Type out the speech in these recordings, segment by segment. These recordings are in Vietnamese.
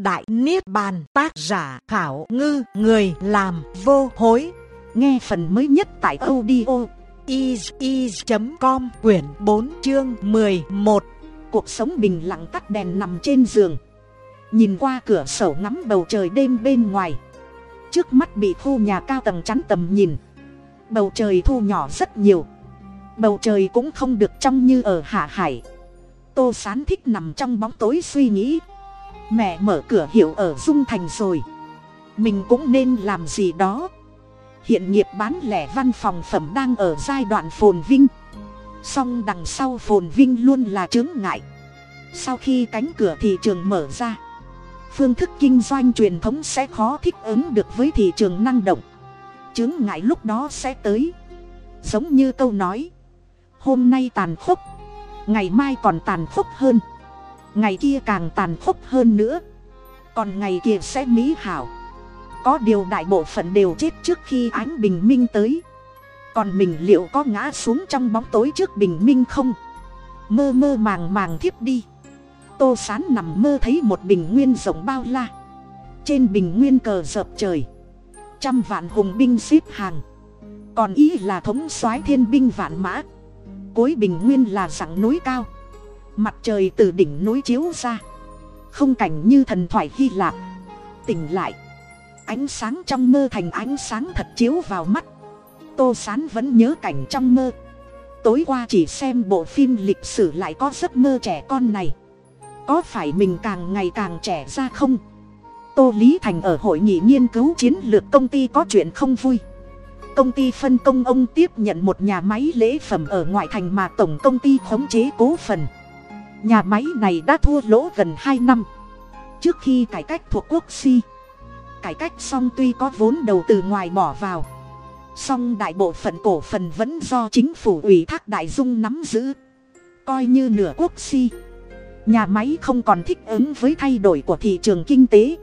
Đại Niết Bàn, tác giả khảo ngư, người làm vô hối. Nghe phần mới nhất tại audio is.com quyển 4 chương 11. Cuộc sống bình lặng tắt đèn nằm trên giường. Nhìn qua cửa sổ ngắm bầu trời đêm bên ngoài. Trước mắt bị khu nhà cao tầng chắn tầm nhìn. Bầu trời thu nhỏ rất nhiều. Bầu trời cũng không được trong như ở Hạ Hải. Tô Sán thích nằm trong bóng tối suy nghĩ mẹ mở cửa hiệu ở dung thành rồi. Mình cũng nên làm gì đó. Hiện nghiệp bán lẻ văn phòng phẩm đang ở giai đoạn phồn vinh. Song đằng sau phồn vinh luôn là chướng ngại. Sau khi cánh cửa thị trường mở ra, phương thức kinh doanh truyền thống sẽ khó thích ứng được với thị trường năng động. Chướng ngại lúc đó sẽ tới. Giống như câu nói, hôm nay tàn khốc, ngày mai còn tàn khốc hơn ngày kia càng tàn khốc hơn nữa. Còn ngày kia sẽ mỹ hảo. Có điều đại bộ phận đều chết trước khi ánh bình minh tới. Còn mình liệu có ngã xuống trong bóng tối trước bình minh không? Mơ mơ màng màng thiếp đi. Tô sán nằm mơ thấy một bình nguyên rộng bao la. Trên bình nguyên cờ dợp trời. Trăm vạn hùng binh xếp hàng. Còn ý là thống soái thiên binh vạn mã. Cuối bình nguyên là dặng núi cao mặt trời từ đỉnh núi chiếu ra. Không cảnh như thần thoại hy lạp. Tỉnh lại. Ánh sáng trong mơ thành ánh sáng thật chiếu vào mắt. Tô sán vẫn nhớ cảnh trong mơ. Tối qua chỉ xem bộ phim lịch sử lại có giấc mơ trẻ con này. Có phải mình càng ngày càng trẻ ra không? Tô lý thành ở hội nghị nghiên cứu chiến lược công ty có chuyện không vui. Công ty phân công ông tiếp nhận một nhà máy lễ phẩm ở ngoại thành mà tổng công ty khống chế cố phần nhà máy này đã thua lỗ gần hai năm. Trước khi cải cách thuộc quốc si, cải cách xong tuy có vốn đầu tư ngoài bỏ vào, song đại bộ phận cổ phần vẫn do chính phủ ủy thác đại dung nắm giữ. Coi như nửa quốc si, nhà máy không còn thích ứng với thay đổi của thị trường kinh tế.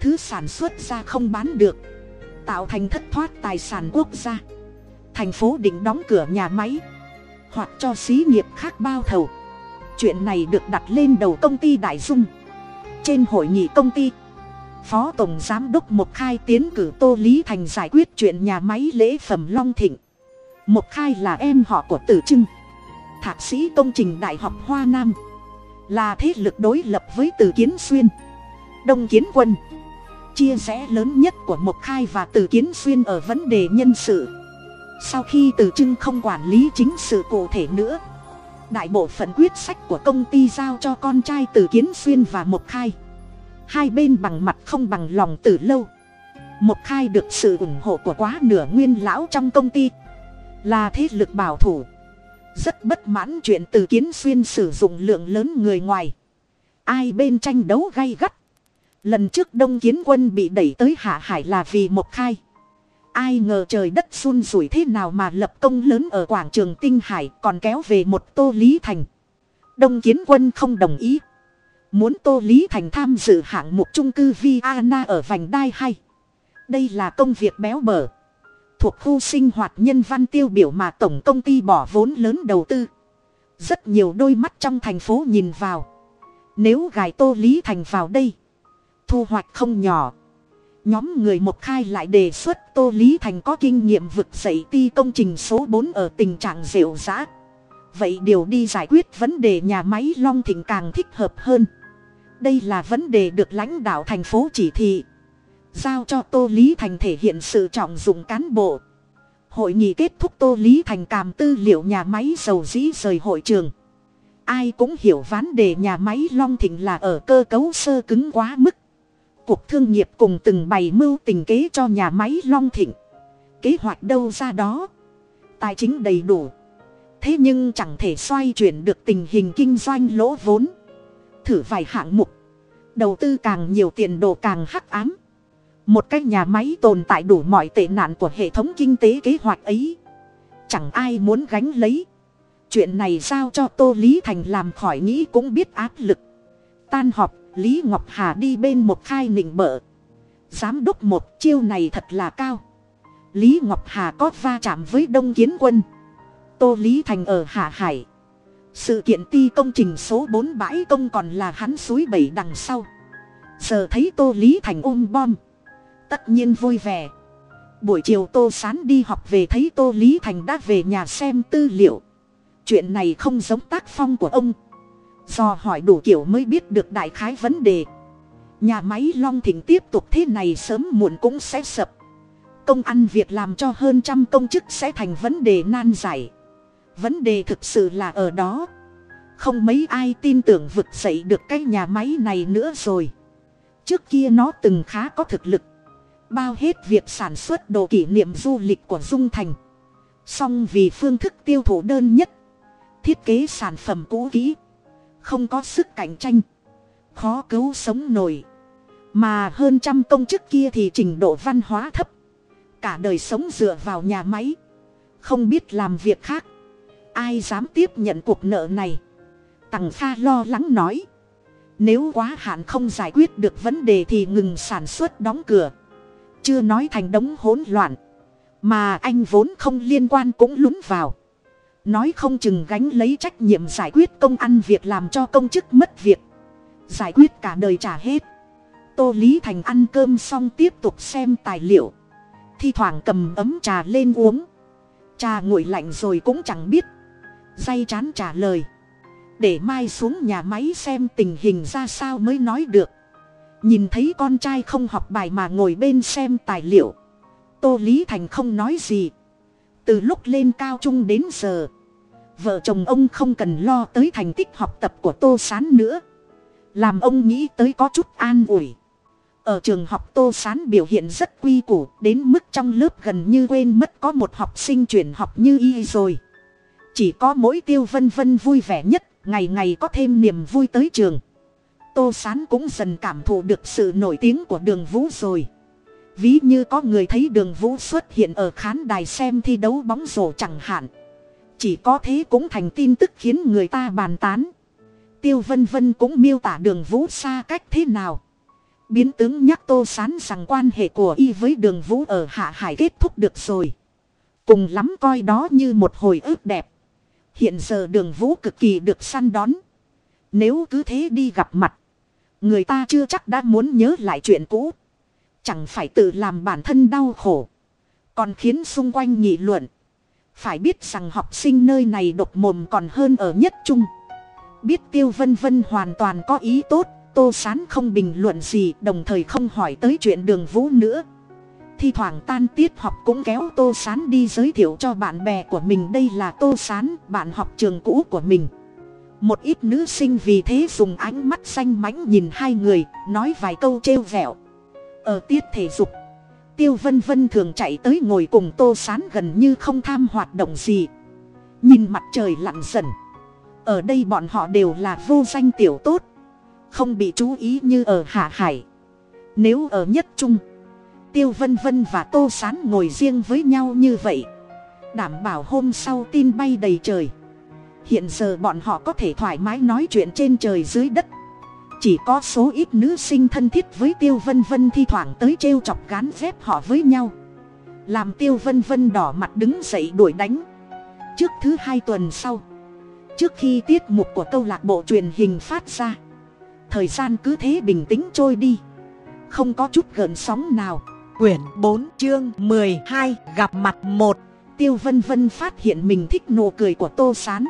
Thứ sản xuất ra không bán được, tạo thành thất thoát tài sản quốc gia. Thành phố định đóng cửa nhà máy, hoặc cho xí nghiệp khác bao thầu chuyện này được đặt lên đầu công ty đại dung. Trên hội nghị công ty, phó tổng giám đốc mộc khai tiến cử tô lý thành giải quyết chuyện nhà máy lễ phẩm long thịnh. Mộc khai là em họ của tử trưng, thạc sĩ công trình đại học hoa nam. Là thế lực đối lập với từ kiến xuyên. Đông kiến quân, chia rẽ lớn nhất của mộc khai và từ kiến xuyên ở vấn đề nhân sự. Sau khi từ trưng không quản lý chính sự cụ thể nữa đại bộ phận quyết sách của công ty giao cho con trai từ kiến xuyên và một khai. Hai bên bằng mặt không bằng lòng từ lâu. Một khai được sự ủng hộ của quá nửa nguyên lão trong công ty. Là thế lực bảo thủ. Rất bất mãn chuyện từ kiến xuyên sử dụng lượng lớn người ngoài. Ai bên tranh đấu gay gắt. Lần trước đông kiến quân bị đẩy tới hạ hải là vì một khai ai ngờ trời đất run rủi thế nào mà lập công lớn ở quảng trường tinh hải còn kéo về một tô lý thành. Đông kiến quân không đồng ý. Muốn tô lý thành tham dự hạng mục trung cư viana ở vành đai hay đây là công việc béo bở. Thuộc khu sinh hoạt nhân văn tiêu biểu mà tổng công ty bỏ vốn lớn đầu tư. Rất nhiều đôi mắt trong thành phố nhìn vào. Nếu gài tô lý thành vào đây, thu hoạch không nhỏ nhóm người một khai lại đề xuất tô lý thành có kinh nghiệm vực dậy ti công trình số bốn ở tình trạng rượu rã. Vậy điều đi giải quyết vấn đề nhà máy long thịnh càng thích hợp hơn. Đây là vấn đề được lãnh đạo thành phố chỉ thị. Giao cho tô lý thành thể hiện sự trọng dụng cán bộ. Hội nghị kết thúc tô lý thành càm tư liệu nhà máy dầu dĩ rời hội trường. Ai cũng hiểu vấn đề nhà máy long thịnh là ở cơ cấu sơ cứng quá mức. Cuộc thương nghiệp cùng từng bày mưu tình kế cho nhà máy Long Thịnh. Kế hoạch đâu ra đó. Tài chính đầy đủ. Thế nhưng chẳng thể xoay chuyển được tình hình kinh doanh lỗ vốn. Thử vài hạng mục. Đầu tư càng nhiều tiền đồ càng hắc ám. Một cái nhà máy tồn tại đủ mọi tệ nạn của hệ thống kinh tế kế hoạch ấy. Chẳng ai muốn gánh lấy. Chuyện này giao cho Tô Lý Thành làm khỏi nghĩ cũng biết áp lực. Tan họp lý ngọc hà đi bên một khai nịnh bợ. Giám đốc một, chiêu này thật là cao. Lý ngọc hà có va chạm với đông kiến quân. Tô lý thành ở hạ hải. Sự kiện ti công trình số bốn bãi công còn là hắn suối bảy đằng sau. Giờ thấy tô lý thành ôm bom. Tất nhiên vui vẻ. Buổi chiều tô sán đi học về thấy tô lý thành đã về nhà xem tư liệu. Chuyện này không giống tác phong của ông do hỏi đủ kiểu mới biết được đại khái vấn đề. Nhà máy long thịnh tiếp tục thế này sớm muộn cũng sẽ sập. Công ăn việc làm cho hơn trăm công chức sẽ thành vấn đề nan giải. Vấn đề thực sự là ở đó. Không mấy ai tin tưởng vực dậy được cái nhà máy này nữa rồi. Trước kia nó từng khá có thực lực. Bao hết việc sản xuất đồ kỷ niệm du lịch của dung thành. Song vì phương thức tiêu thụ đơn nhất, thiết kế sản phẩm cũ kỹ không có sức cạnh tranh, khó cứu sống nổi. Mà hơn trăm công chức kia thì trình độ văn hóa thấp, cả đời sống dựa vào nhà máy, không biết làm việc khác. Ai dám tiếp nhận cuộc nợ này? Tằng pha lo lắng nói. Nếu quá hạn không giải quyết được vấn đề thì ngừng sản xuất đóng cửa. Chưa nói thành đống hỗn loạn, mà anh vốn không liên quan cũng lún vào nói không chừng gánh lấy trách nhiệm giải quyết công ăn việc làm cho công chức mất việc. Giải quyết cả đời trả hết. Tô lý thành ăn cơm xong tiếp tục xem tài liệu. Thi thoảng cầm ấm trà lên uống. Trà nguội lạnh rồi cũng chẳng biết. Day chán trả lời. Để mai xuống nhà máy xem tình hình ra sao mới nói được. Nhìn thấy con trai không học bài mà ngồi bên xem tài liệu. Tô lý thành không nói gì từ lúc lên cao trung đến giờ, vợ chồng ông không cần lo tới thành tích học tập của tô s á n nữa. Làm ông nghĩ tới có chút an ủi. Ở trường học tô s á n biểu hiện rất quy củ, đến mức trong lớp gần như quên mất có một học sinh chuyển học như y rồi. Chỉ có mỗi tiêu vân vân vui vẻ nhất, ngày ngày có thêm niềm vui tới trường. Tô s á n cũng dần cảm thụ được sự nổi tiếng của đường vũ rồi ví như có người thấy đường vũ xuất hiện ở khán đài xem thi đấu bóng rổ chẳng hạn. Chỉ có thế cũng thành tin tức khiến người ta bàn tán. Tiêu vân vân cũng miêu tả đường vũ xa cách thế nào. Biến tướng nhắc tô sán rằng quan hệ của y với đường vũ ở hạ hải kết thúc được rồi. Cùng lắm coi đó như một hồi ức đẹp. Hiện giờ đường vũ cực kỳ được săn đón. Nếu cứ thế đi gặp mặt, người ta chưa chắc đã muốn nhớ lại chuyện cũ chẳng phải tự làm bản thân đau khổ còn khiến xung quanh nghị luận phải biết rằng học sinh nơi này độc mồm còn hơn ở nhất trung. Biết tiêu vân vân hoàn toàn có ý tốt, tô sán không bình luận gì đồng thời không hỏi tới chuyện đường vũ nữa. Thi thoảng tan tiết học cũng kéo tô sán đi giới thiệu cho bạn bè của mình đây là tô sán, bạn học trường cũ của mình. Một ít nữ sinh vì thế dùng ánh mắt xanh mánh nhìn hai người, nói vài câu trêu vẹo. Ở tiết thể dục, tiêu vân vân thường chạy tới ngồi cùng tô sán gần như không tham hoạt động gì. Nhìn mặt trời lặn dần, ở đây bọn họ đều là vô danh tiểu tốt, không bị chú ý như ở hạ hải. Nếu ở nhất trung, tiêu vân vân và tô sán ngồi riêng với nhau như vậy, đảm bảo hôm sau tin bay đầy trời. Hiện giờ bọn họ có thể thoải mái nói chuyện trên trời dưới đất chỉ có số ít nữ sinh thân thiết với tiêu vân vân thi thoảng tới trêu chọc gán dép họ với nhau. Làm tiêu vân vân đỏ mặt đứng dậy đuổi đánh. Trước thứ hai tuần sau trước khi tiết mục của câu lạc bộ truyền hình phát ra thời gian cứ thế bình tĩnh trôi đi. Không có chút gợn sóng nào. Quyển bốn chương mười hai gặp mặt một. Tiêu vân vân phát hiện mình thích nụ cười của tô s á n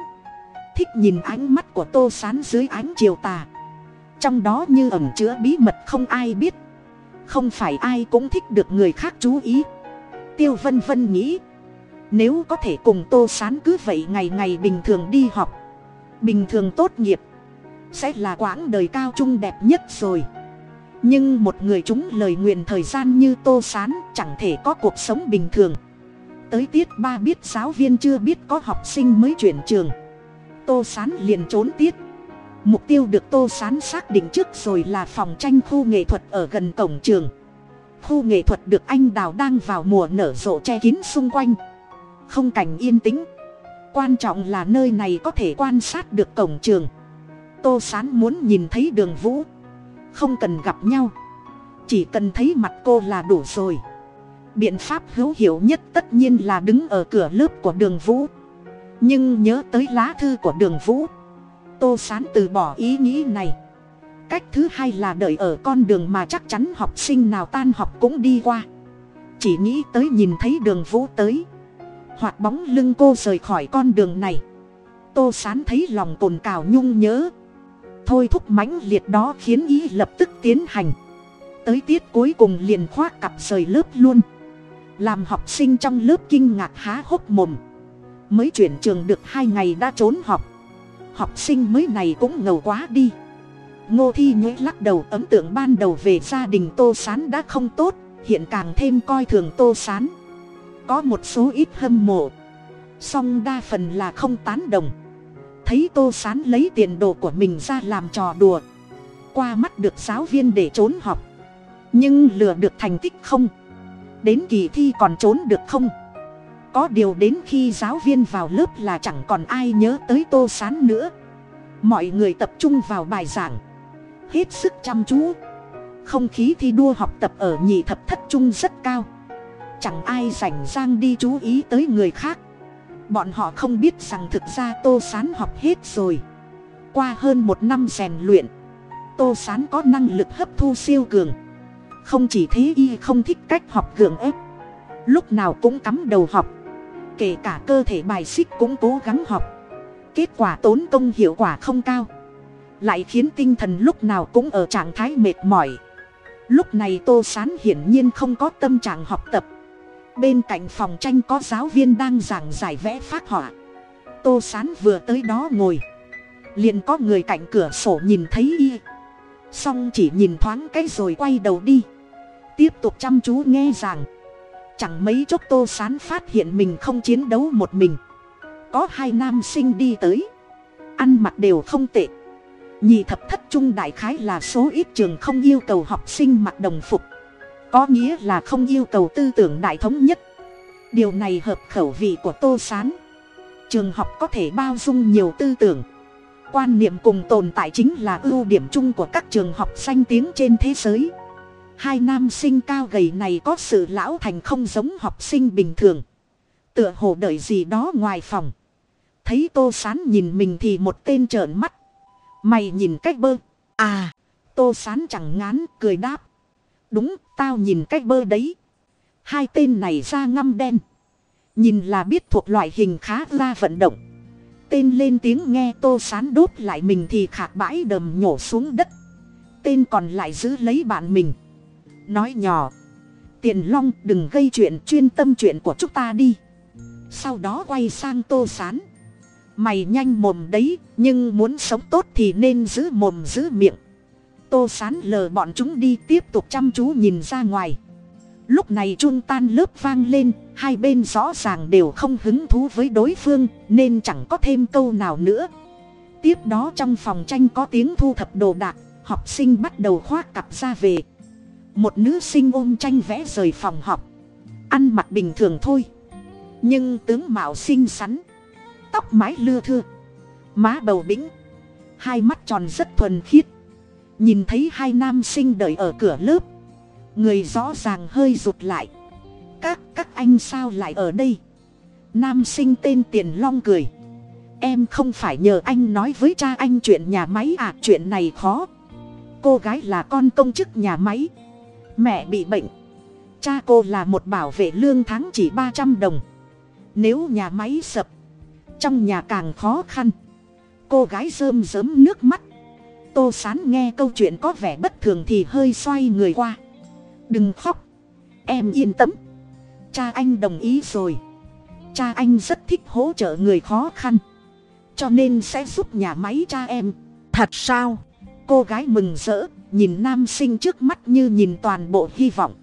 thích nhìn ánh mắt của tô s á n dưới ánh chiều tà trong đó như ẩm chứa bí mật không ai biết. Không phải ai cũng thích được người khác chú ý. Tiêu vân vân nghĩ, nếu có thể cùng tô sán cứ vậy ngày ngày bình thường đi học, bình thường tốt nghiệp, sẽ là quãng đời cao trung đẹp nhất rồi. Nhưng một người chúng lời nguyện thời gian như tô sán chẳng thể có cuộc sống bình thường. Tới tiết ba biết giáo viên chưa biết có học sinh mới chuyển trường. Tô sán liền trốn tiết mục tiêu được tô sán xác định trước rồi là phòng tranh khu nghệ thuật ở gần cổng trường. Khu nghệ thuật được anh đào đang vào mùa nở rộ che kín xung quanh. Không cảnh yên tĩnh. Quan trọng là nơi này có thể quan sát được cổng trường. Tô sán muốn nhìn thấy đường vũ. Không cần gặp nhau. Chỉ cần thấy mặt cô là đủ rồi. Biện pháp hữu hiệu nhất tất nhiên là đứng ở cửa lớp của đường vũ. Nhưng nhớ tới lá thư của đường vũ tô sán từ bỏ ý nghĩ này. Cách thứ hai là đợi ở con đường mà chắc chắn học sinh nào tan học cũng đi qua. Chỉ nghĩ tới nhìn thấy đường vũ tới. Hoạt bóng lưng cô rời khỏi con đường này. Tô sán thấy lòng cồn cào nhung nhớ. Thôi thúc mãnh liệt đó khiến ý lập tức tiến hành. Tới tiết cuối cùng liền khoác cặp rời lớp luôn. Làm học sinh trong lớp kinh ngạc há hốc mồm. Mới chuyển trường được hai ngày đã trốn học học sinh mới này cũng ngầu quá đi. Ngô thi nhuế lắc đầu ấn tượng ban đầu về gia đình tô s á n đã không tốt, hiện càng thêm coi thường tô s á n có một số ít hâm mộ. Song đa phần là không tán đồng. Thấy tô s á n lấy tiền đồ của mình ra làm trò đùa. Qua mắt được giáo viên để trốn học. Nhưng lừa được thành tích không? Đến kỳ thi còn trốn được không? Có điều đến khi giáo viên vào lớp là chẳng còn ai nhớ tới tô s á n nữa. Mọi người tập trung vào bài giảng. Hết sức chăm chú. Không khí thi đua học tập ở nhị thập thất trung rất cao. Chẳng ai rảnh rang đi chú ý tới người khác. Bọn họ không biết rằng thực ra tô sán học hết rồi. Qua hơn một năm rèn luyện, tô sán có năng lực hấp thu siêu cường. Không chỉ thế y không thích cách học gượng ép. Lúc nào cũng cắm đầu học kể cả cơ thể bài xích cũng cố gắng học. Kết quả tốn công hiệu quả không cao. Lại khiến tinh thần lúc nào cũng ở trạng thái mệt mỏi. Lúc này tô s á n hiển nhiên không có tâm trạng học tập. Bên cạnh phòng tranh có giáo viên đang giảng giải vẽ phát họa. Tô s á n vừa tới đó ngồi. Liền có người cạnh cửa sổ nhìn thấy y. Xong chỉ nhìn thoáng cái rồi quay đầu đi. Tiếp tục chăm chú nghe giảng chẳng mấy chốc tô s á n phát hiện mình không chiến đấu một mình. Có hai nam sinh đi tới. Ăn mặc đều không tệ. Nhị thập thất trung đại khái là số ít trường không yêu cầu học sinh mặc đồng phục. Có nghĩa là không yêu cầu tư tưởng đại thống nhất. Điều này hợp khẩu vị của tô s á n trường học có thể bao dung nhiều tư tưởng. Quan niệm cùng tồn tại chính là ưu điểm chung của các trường học danh tiếng trên thế giới hai nam sinh cao gầy này có sự lão thành không giống học sinh bình thường. Tựa hồ đợi gì đó ngoài phòng. Thấy tô sán nhìn mình thì một tên trợn mắt. Mày nhìn cách bơ. À tô sán chẳng ngán, cười đáp. Đúng, tao nhìn cách bơ đấy. Hai tên này ra ngăm đen. Nhìn là biết thuộc loại hình khá ra vận động. Tên lên tiếng nghe tô sán đốt lại mình thì khạc bãi đầm nhổ xuống đất. Tên còn lại giữ lấy bạn mình nói nhỏ. Tiền long, đừng gây chuyện chuyên tâm chuyện của chúng ta đi. Sau đó quay sang tô sán. Mày nhanh mồm đấy, nhưng muốn sống tốt thì nên giữ mồm giữ miệng. Tô sán lờ bọn chúng đi tiếp tục chăm chú nhìn ra ngoài. Lúc này chun tan lớp vang lên, hai bên rõ ràng đều không hứng thú với đối phương, nên chẳng có thêm câu nào nữa. Tiếp đó trong phòng tranh có tiếng thu thập đồ đạc, học sinh bắt đầu khoác cặp ra về một nữ sinh ôm tranh vẽ rời phòng học ăn mặc bình thường thôi. Nhưng tướng mạo xinh xắn. Tóc mái lưa thưa. Má bầu bĩnh. Hai mắt tròn rất thuần khiết. Nhìn thấy hai nam sinh đợi ở cửa lớp. Người rõ ràng hơi rụt lại. Các các anh sao lại ở đây? Nam sinh tên tiền long cười. Em không phải nhờ anh nói với cha anh chuyện nhà máy à chuyện này khó. Cô gái là con công chức nhà máy mẹ bị bệnh. Cha cô là một bảo vệ lương tháng chỉ ba trăm đồng. Nếu nhà máy sập, trong nhà càng khó khăn. Cô gái rơm rớm nước mắt. Tô sán nghe câu chuyện có vẻ bất thường thì hơi xoay người qua. Đừng khóc. Em yên tâm. Cha anh đồng ý rồi. Cha anh rất thích hỗ trợ người khó khăn. Cho nên sẽ giúp nhà máy cha em. Thật sao? Cô gái mừng rỡ, nhìn nam sinh trước mắt như nhìn toàn bộ hy vọng.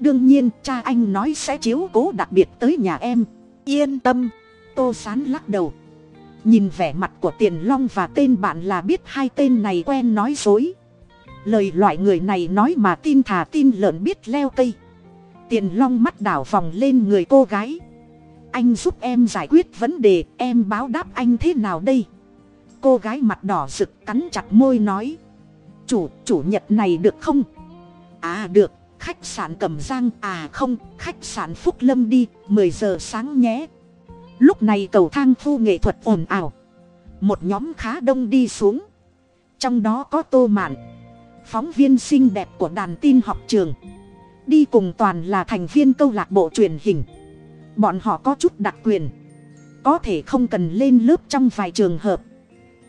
Đương nhiên, cha anh nói sẽ chiếu cố đặc biệt tới nhà em. Yên tâm, tô sán lắc đầu. Nhìn vẻ mặt của tiền long và tên bạn là biết hai tên này quen nói dối. Lời loại người này nói mà tin thà tin lợn biết leo cây. Tiền long mắt đảo vòng lên người cô gái. Anh giúp em giải quyết vấn đề, em báo đáp anh thế nào đây? Cô gái mặt đỏ rực cắn chặt môi nói. Chủ chủ nhật này được không? À được, khách sạn cẩm giang à không, khách sạn phúc lâm đi, mười giờ sáng nhé. Lúc này cầu thang phu nghệ thuật ồn ào. Một nhóm khá đông đi xuống. Trong đó có tô mạn, phóng viên xinh đẹp của đàn tin học trường. Đi cùng toàn là thành viên câu lạc bộ truyền hình. Bọn họ có chút đặc quyền. Có thể không cần lên lớp trong vài trường hợp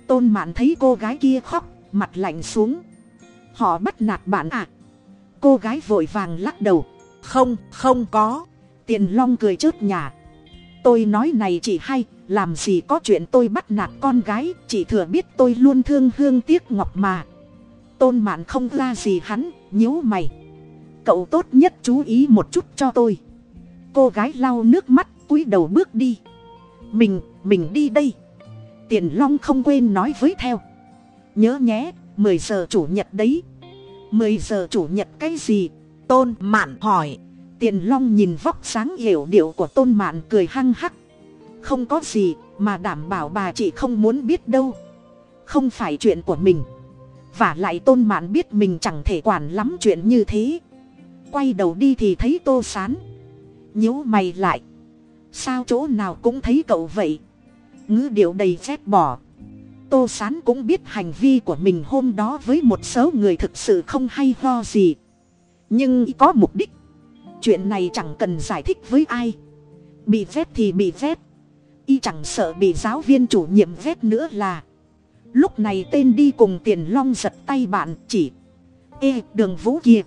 tôn mạn thấy cô gái kia khóc mặt lạnh xuống. Họ bắt nạt bạn à? Cô gái vội vàng lắc đầu. Không, không có. tiền long cười chớp nhà. Tôi nói này chị hay làm gì có chuyện tôi bắt nạt con gái chị thừa biết tôi luôn thương hương tiếc ngọc mà. Tôn mạn không ra gì hắn nhíu mày. Cậu tốt nhất chú ý một chút cho tôi. Cô gái lau nước mắt cúi đầu bước đi. Mình mình đi đây tiền long không quên nói với theo. Nhớ nhé, mười giờ chủ nhật đấy. Mười giờ chủ nhật cái gì? Tôn mạn hỏi. tiền long nhìn vóc sáng hiểu điệu của tôn mạn cười hăng hắc. Không có gì mà đảm bảo bà chị không muốn biết đâu. Không phải chuyện của mình. Và lại tôn mạn biết mình chẳng thể quản lắm chuyện như thế. Quay đầu đi thì thấy tô sán. Nhíu mày lại. Sao chỗ nào cũng thấy cậu vậy? Ngữ điệu đầy phép bỏ. Tô sán cũng biết hành vi của mình hôm đó với một số người thực sự không hay ho gì. Nhưng có mục đích. Chuyện này chẳng cần giải thích với ai. Bị vét thì bị vét. Y chẳng sợ bị giáo viên chủ nhiệm vét nữa là. Lúc này tên đi cùng tiền long giật tay bạn chỉ. Ê, đường vũ kia.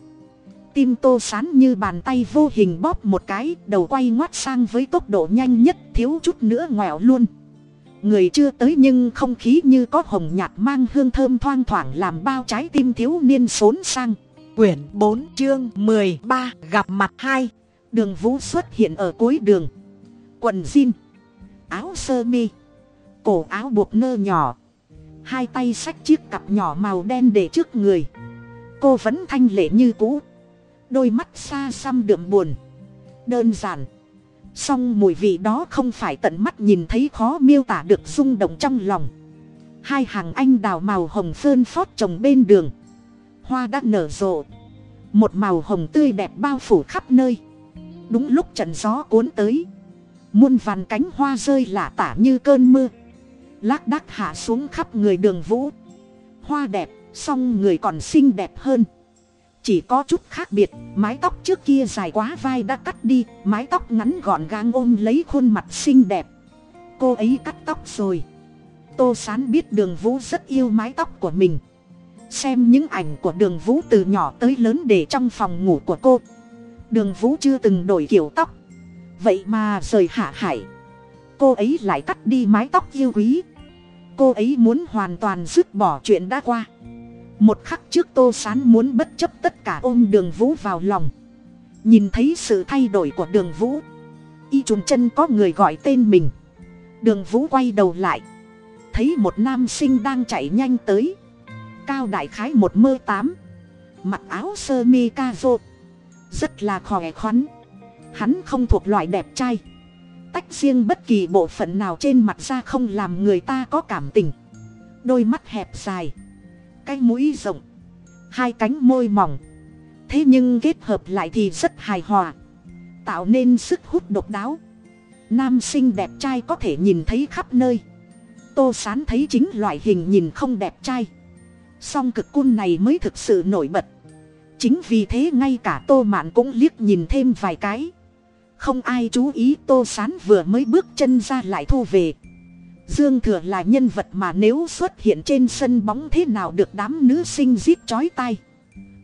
Tim tô sán như bàn tay vô hình bóp một cái, đầu quay ngoắt sang với tốc độ nhanh nhất, thiếu chút nữa ngoẹo luôn người chưa tới nhưng không khí như có hồng nhạt mang hương thơm thoang thoảng làm bao trái tim thiếu niên xốn sang. Quyển 4 chương 13 gặp mặt hai. Đường vũ xuất hiện ở cuối đường. Quần jean, áo sơ mi, cổ áo buộc nơ nhỏ. Hai tay xách chiếc cặp nhỏ màu đen để trước người. Cô vẫn thanh lệ như cũ. Đôi mắt xa xăm đượm buồn. Đơn giản song mùi vị đó không phải tận mắt nhìn thấy khó miêu tả được rung động trong lòng. Hai hàng anh đào màu hồng phơn phót trồng bên đường. Hoa đã nở rộ. Một màu hồng tươi đẹp bao phủ khắp nơi. Đúng lúc trận gió cuốn tới. Muôn vàn cánh hoa rơi lả tả như cơn mưa. Lác đác hạ xuống khắp người đường vũ. Hoa đẹp, song người còn xinh đẹp hơn chỉ có chút khác biệt, mái tóc trước kia dài quá vai đã cắt đi, mái tóc ngắn gọn gàng ôm lấy khuôn mặt xinh đẹp. Cô ấy cắt tóc rồi. Tô sán biết đường vũ rất yêu mái tóc của mình. Xem những ảnh của đường vũ từ nhỏ tới lớn để trong phòng ngủ của cô. Đường vũ chưa từng đổi kiểu tóc. Vậy mà rời hạ hải, cô ấy lại cắt đi mái tóc yêu quý. Cô ấy muốn hoàn toàn dứt bỏ chuyện đã qua một khắc trước tô sán muốn bất chấp tất cả ôm đường vũ vào lòng. Nhìn thấy sự thay đổi của đường vũ, y trùm chân có người gọi tên mình. Đường vũ quay đầu lại, thấy một nam sinh đang chạy nhanh tới. Cao đại khái một mơ tám, mặc áo sơ mi ca rô. Rất là khỏe khoắn, hắn không thuộc loại đẹp trai. Tách riêng bất kỳ bộ phận nào trên mặt ra không làm người ta có cảm tình. Đôi mắt hẹp dài cái mũi rộng, hai cánh môi mỏng. Thế nhưng kết hợp lại thì rất hài hòa, tạo nên sức hút độc đáo. Nam sinh đẹp trai có thể nhìn thấy khắp nơi. Tô sán thấy chính loại hình nhìn không đẹp trai. Song cực cun này mới thực sự nổi bật. Chính vì thế ngay cả tô mạn cũng liếc nhìn thêm vài cái. Không ai chú ý, tô sán vừa mới bước chân ra lại thu về dương thừa là nhân vật mà nếu xuất hiện trên sân bóng thế nào được đám nữ sinh rít chói tai.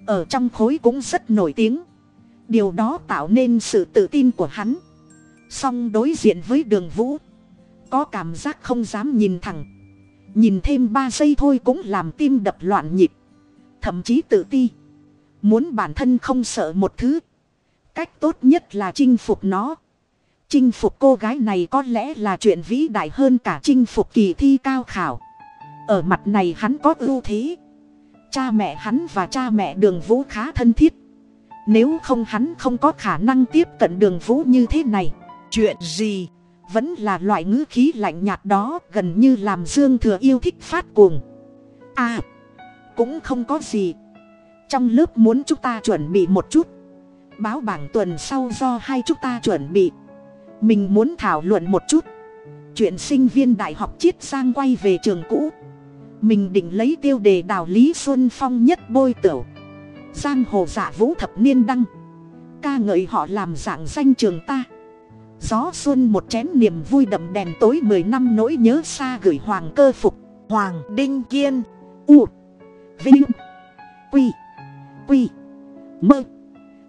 Ở trong khối cũng rất nổi tiếng. Điều đó tạo nên sự tự tin của hắn. Song đối diện với đường vũ, có cảm giác không dám nhìn thẳng. Nhìn thêm ba giây thôi cũng làm tim đập loạn nhịp. Thậm chí tự ti. Muốn bản thân không sợ một thứ. Cách tốt nhất là chinh phục nó chinh phục cô gái này có lẽ là chuyện vĩ đại hơn cả chinh phục kỳ thi cao khảo. Ở mặt này hắn có ưu thế. Cha mẹ hắn và cha mẹ đường vũ khá thân thiết. Nếu không hắn không có khả năng tiếp cận đường vũ như thế này. Chuyện gì? vẫn là loại ngữ khí lạnh nhạt đó gần như làm dương thừa yêu thích phát cuồng. À cũng không có gì. Trong lớp muốn chúng ta chuẩn bị một chút. Báo bảng tuần sau do hai chúng ta chuẩn bị mình muốn thảo luận một chút. Chuyện sinh viên đại học chiết sang quay về trường cũ. Mình định lấy tiêu đề đào lý xuân phong nhất bôi tửu. Giang hồ giả vũ thập niên đăng. Ca ngợi họ làm dạng danh trường ta. Gió xuân một chén niềm vui đậm đèn tối mười năm nỗi nhớ xa gửi hoàng cơ phục, Hoàng Đinh Kiên, u, vinh, quy quy, mơ.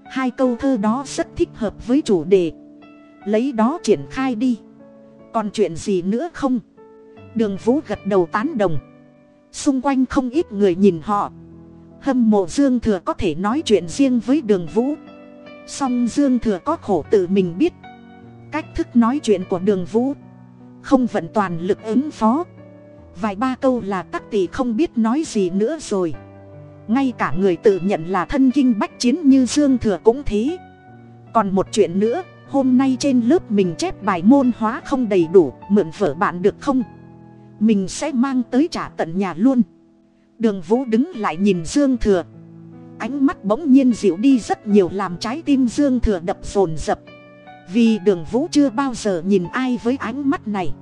Hai câu thơ đó rất thích hợp với chủ đề lấy đó triển khai đi. Còn chuyện gì nữa không? Đường vũ gật đầu tán đồng. Xung quanh không ít người nhìn họ. Hâm mộ dương thừa có thể nói chuyện riêng với đường vũ. Song dương thừa có khổ tự mình biết. Cách thức nói chuyện của đường vũ không vận toàn lực ứng phó. Vài ba câu là tắc tỷ không biết nói gì nữa rồi. Ngay cả người tự nhận là thân kinh bách chiến như dương thừa cũng thế. Còn một chuyện nữa hôm nay trên lớp mình chép bài môn hóa không đầy đủ, mượn vở bạn được không? Mình sẽ mang tới trả tận nhà luôn. Đường vũ đứng lại nhìn dương thừa. Ánh mắt bỗng nhiên dịu đi rất nhiều, làm trái tim dương thừa đập rồn rập vì đường vũ chưa bao giờ nhìn ai với ánh mắt này.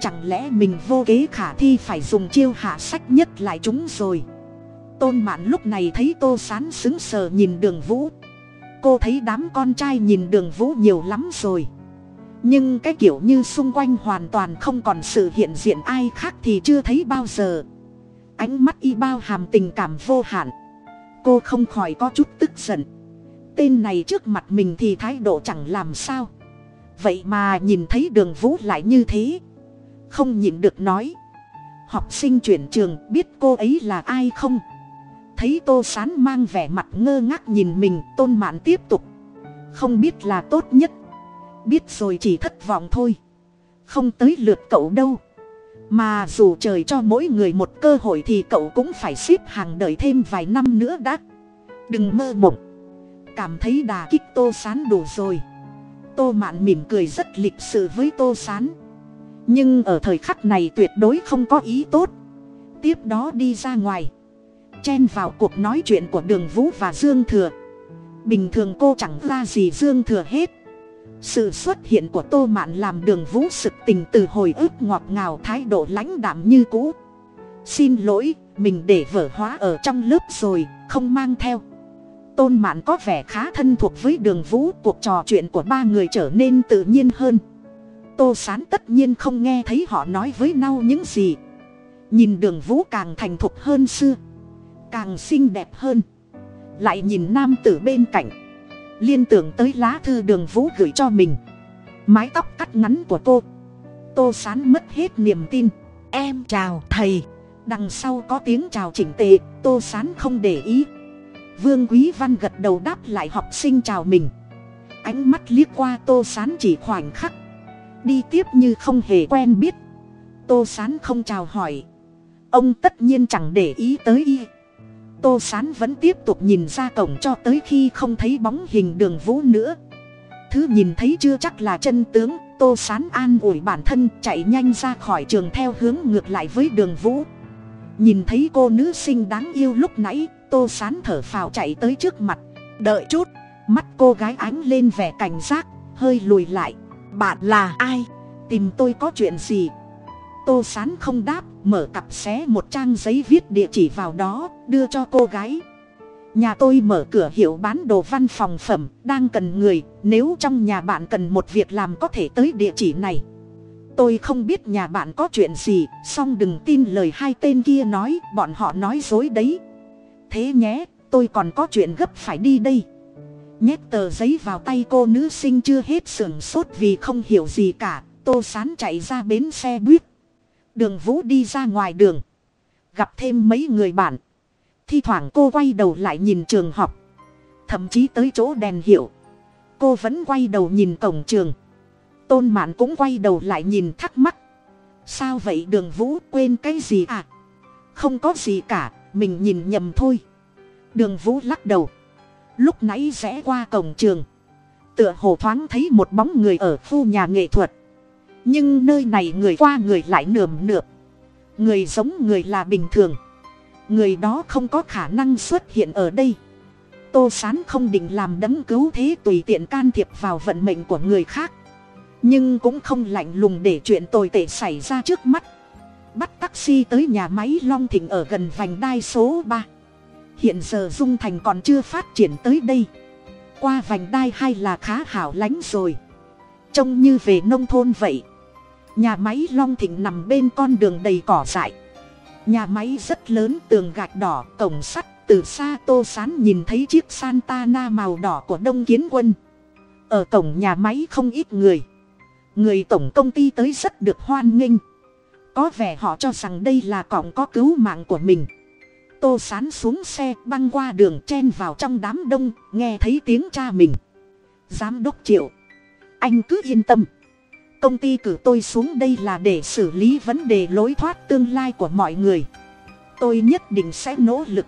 Chẳng lẽ mình vô kế khả thi phải dùng chiêu hạ sách nhất lại chúng rồi? Tôn mạn lúc này thấy tô sán xứng sờ nhìn đường vũ cô thấy đám con trai nhìn đường vũ nhiều lắm rồi. Nhưng cái kiểu như xung quanh hoàn toàn không còn sự hiện diện ai khác thì chưa thấy bao giờ. Ánh mắt y bao hàm tình cảm vô hạn. Cô không khỏi có chút tức giận. Tên này trước mặt mình thì thái độ chẳng làm sao. Vậy mà nhìn thấy đường vũ lại như thế. Không nhịn được nói. Học sinh chuyển trường, biết cô ấy là ai không? Thấy tô sán mang vẻ mặt ngơ ngác nhìn mình, tôn mạn tiếp tục. Không biết là tốt nhất. Biết rồi chỉ thất vọng thôi. Không tới lượt cậu đâu. Mà dù trời cho mỗi người một cơ hội thì cậu cũng phải xếp hàng đợi thêm vài năm nữa đã. Đừng mơ mộng. Cảm thấy đà kích tô sán đủ rồi. Tô mạn mỉm cười rất lịch sự với tô sán. Nhưng ở thời khắc này tuyệt đối không có ý tốt. Tiếp đó đi ra ngoài chen vào cuộc nói chuyện của đường vũ và dương thừa. Bình thường cô chẳng ra gì dương thừa hết. Sự xuất hiện của tô mạn làm đường vũ sực tình từ hồi ức ngọt ngào, thái độ lãnh đạm như cũ. Xin lỗi, mình để vở hóa ở trong lớp rồi, không mang theo. Tôn mạn có vẻ khá thân thuộc với đường vũ, cuộc trò chuyện của ba người trở nên tự nhiên hơn. Tô sán tất nhiên không nghe thấy họ nói với nhau những gì. Nhìn đường vũ càng thành thục hơn xưa càng xinh đẹp hơn. Lại nhìn nam tử bên cạnh. Liên tưởng tới lá thư đường vũ gửi cho mình. Mái tóc cắt ngắn của cô. Tô sán mất hết niềm tin. Em chào thầy. Đằng sau có tiếng chào chỉnh tề, tô sán không để ý. Vương quý văn gật đầu đáp lại học sinh chào mình. Ánh mắt liếc qua tô sán chỉ khoảnh khắc. Đi tiếp như không hề quen biết. Tô sán không chào hỏi. Ông tất nhiên chẳng để ý tới y tô sán vẫn tiếp tục nhìn ra cổng cho tới khi không thấy bóng hình đường vũ nữa. Thứ nhìn thấy chưa chắc là chân tướng, tô sán an ủi bản thân chạy nhanh ra khỏi trường theo hướng ngược lại với đường vũ. Nhìn thấy cô nữ sinh đáng yêu lúc nãy, tô sán thở phào chạy tới trước mặt. Đợi chút. Mắt cô gái ánh lên vẻ cảnh giác, hơi lùi lại. Bạn là ai? Tìm tôi có chuyện gì? Tô sán không đáp, mở cặp xé một trang giấy viết địa chỉ vào đó, đưa cho cô gái. Nhà tôi mở cửa hiệu bán đồ văn phòng phẩm, đang cần người, nếu trong nhà bạn cần một việc làm có thể tới địa chỉ này. Tôi không biết nhà bạn có chuyện gì, song đừng tin lời hai tên kia nói, bọn họ nói dối đấy. Thế nhé, tôi còn có chuyện gấp phải đi đây. Nhét tờ giấy vào tay cô nữ sinh chưa hết sửng sốt vì không hiểu gì cả, tô sán chạy ra bến xe buýt đường vũ đi ra ngoài đường. Gặp thêm mấy người bạn. Thi thoảng cô quay đầu lại nhìn trường học. Thậm chí tới chỗ đèn hiệu. Cô vẫn quay đầu nhìn cổng trường. Tôn mạn cũng quay đầu lại nhìn thắc mắc. Sao vậy đường vũ, quên cái gì à? Không có gì cả, mình nhìn nhầm thôi. Đường vũ lắc đầu. Lúc nãy rẽ qua cổng trường. Tựa hồ thoáng thấy một bóng người ở khu nhà nghệ thuật nhưng nơi này người qua người lại nườm nượp. Người giống người là bình thường. Người đó không có khả năng xuất hiện ở đây. Tô sán không định làm đấng cứu thế tùy tiện can thiệp vào vận mệnh của người khác. Nhưng cũng không lạnh lùng để chuyện tồi tệ xảy ra trước mắt. Bắt taxi tới nhà máy long thịnh ở gần vành đai số ba. Hiện giờ dung thành còn chưa phát triển tới đây. Qua vành đai hay là khá hảo lánh rồi. Trông như về nông thôn vậy nhà máy long thịnh nằm bên con đường đầy cỏ dại. Nhà máy rất lớn, tường gạch đỏ, cổng sắt từ xa tô sán nhìn thấy chiếc santana màu đỏ của đông kiến quân. Ở cổng nhà máy không ít người. Người tổng công ty tới rất được hoan nghênh. Có vẻ họ cho rằng đây là cọng có cứu mạng của mình. Tô sán xuống xe, băng qua đường chen vào trong đám đông, nghe thấy tiếng cha mình. Giám đốc triệu. Anh cứ yên tâm công ty cử tôi xuống đây là để xử lý vấn đề lối thoát tương lai của mọi người. Tôi nhất định sẽ nỗ lực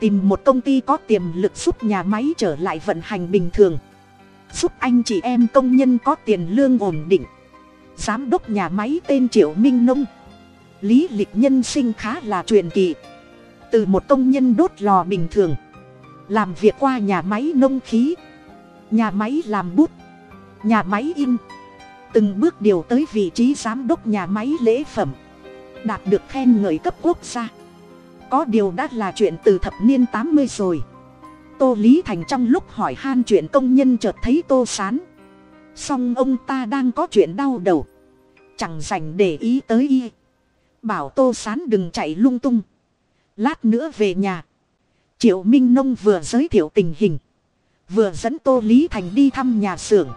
tìm một công ty có tiềm lực giúp nhà máy trở lại vận hành bình thường, giúp anh chị em công nhân có tiền lương ổn định. Giám đốc nhà máy tên triệu minh nông. Lý lịch nhân sinh khá là truyền kỳ. Từ một công nhân đốt lò bình thường, làm việc qua nhà máy nông khí. Nhà máy làm bút, nhà máy in từng bước điều tới vị trí giám đốc nhà máy lễ phẩm. Đạt được khen ngợi cấp quốc gia. Có điều đã là chuyện từ thập niên tám mươi rồi. Tô lý thành trong lúc hỏi han chuyện công nhân chợt thấy tô sán. Song ông ta đang có chuyện đau đầu. Chẳng dành để ý tới y. Bảo tô sán đừng chạy lung tung. Lát nữa về nhà. Triệu minh nông vừa giới thiệu tình hình. Vừa dẫn tô lý thành đi thăm nhà xưởng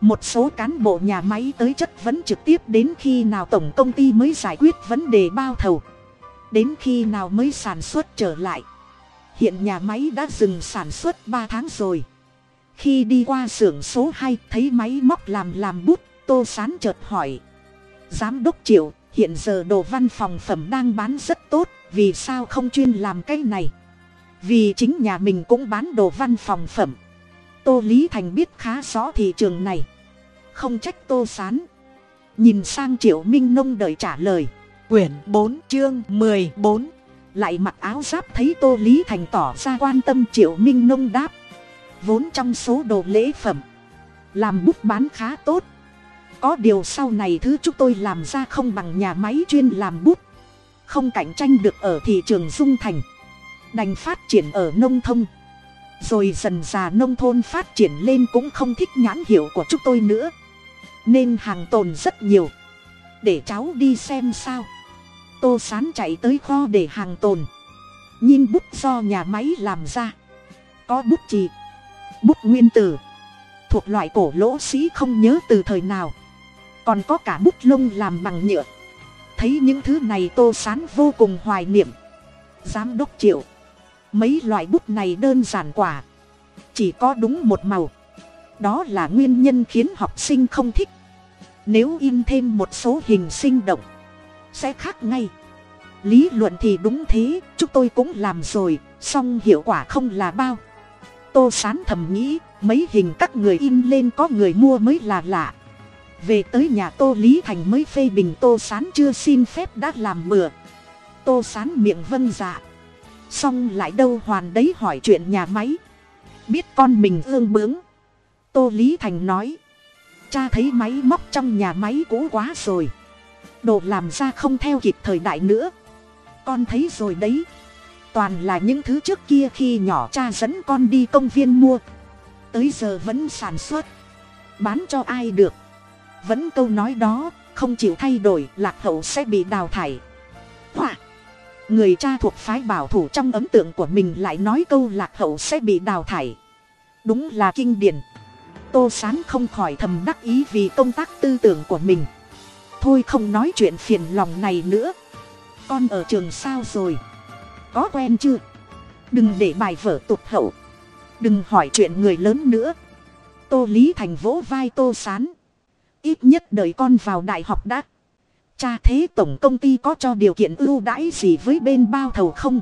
một số cán bộ nhà máy tới chất vấn trực tiếp đến khi nào tổng công ty mới giải quyết vấn đề bao thầu. Đến khi nào mới sản xuất trở lại. Hiện nhà máy đã dừng sản xuất ba tháng rồi. Khi đi qua xưởng số hai, thấy máy móc làm làm bút, tô sán chợt hỏi. Giám đốc triệu, hiện giờ đồ văn phòng phẩm đang bán rất tốt, vì sao không chuyên làm cái này? Vì chính nhà mình cũng bán đồ văn phòng phẩm tô lý thành biết khá rõ thị trường này. Không trách tô sán. Nhìn sang triệu minh nông đợi trả lời. Quyển bốn, chương mười bốn. Lại mặc áo giáp thấy tô lý thành tỏ ra quan tâm, triệu minh nông đáp. Vốn trong số đồ lễ phẩm, làm bút bán khá tốt. Có điều sau này thứ chúng tôi làm ra không bằng nhà máy chuyên làm bút. Không cạnh tranh được ở thị trường dung thành. Đành phát triển ở nông thông rồi dần già nông thôn phát triển lên cũng không thích nhãn hiệu của chúng tôi nữa. Nên hàng tồn rất nhiều. Để cháu đi xem sao. Tô sán chạy tới kho để hàng tồn. Nhìn bút do nhà máy làm ra. Có bút chì, bút nguyên tử. Thuộc loại cổ lỗ sĩ không nhớ từ thời nào. Còn có cả bút lông làm bằng nhựa. Thấy những thứ này tô sán vô cùng hoài niệm. Giám đốc triệu mấy loại bút này đơn giản quả. Chỉ có đúng một màu. Đó là nguyên nhân khiến học sinh không thích. Nếu in thêm một số hình sinh động, sẽ khác ngay. Lý luận thì đúng thế, chúng tôi cũng làm rồi, song hiệu quả không là bao. Tô sán thầm nghĩ, mấy hình các người in lên có người mua mới là lạ. Về tới nhà tô lý thành mới phê bình tô sán chưa xin phép đã làm bừa tô sán miệng vâng dạ xong lại đâu hoàn đấy hỏi chuyện nhà máy. Biết con mình ương bướng. Tô lý thành nói, cha thấy máy móc trong nhà máy cũ quá rồi. Đồ làm ra không theo kịp thời đại nữa. Con thấy rồi đấy. Toàn là những thứ trước kia khi nhỏ cha dẫn con đi công viên mua. Tới giờ vẫn sản xuất. Bán cho ai được. Vẫn câu nói đó, không chịu thay đổi, lạc hậu sẽ bị đào thải. Hỏa! Người cha thuộc phái bảo thủ trong ấn tượng của mình lại nói câu lạc hậu sẽ bị đào thải. Đúng là kinh điển. Tô sán không khỏi thầm đắc ý vì công tác tư tưởng của mình. Thôi không nói chuyện phiền lòng này nữa. Con ở trường sao rồi? Có quen chưa? Đừng để bài vở tụt hậu. Đừng hỏi chuyện người lớn nữa. Tô lý thành vỗ vai tô sán. Ít nhất đợi con vào đại học đã cha thế tổng công ty có cho điều kiện ưu đãi gì với bên bao thầu không?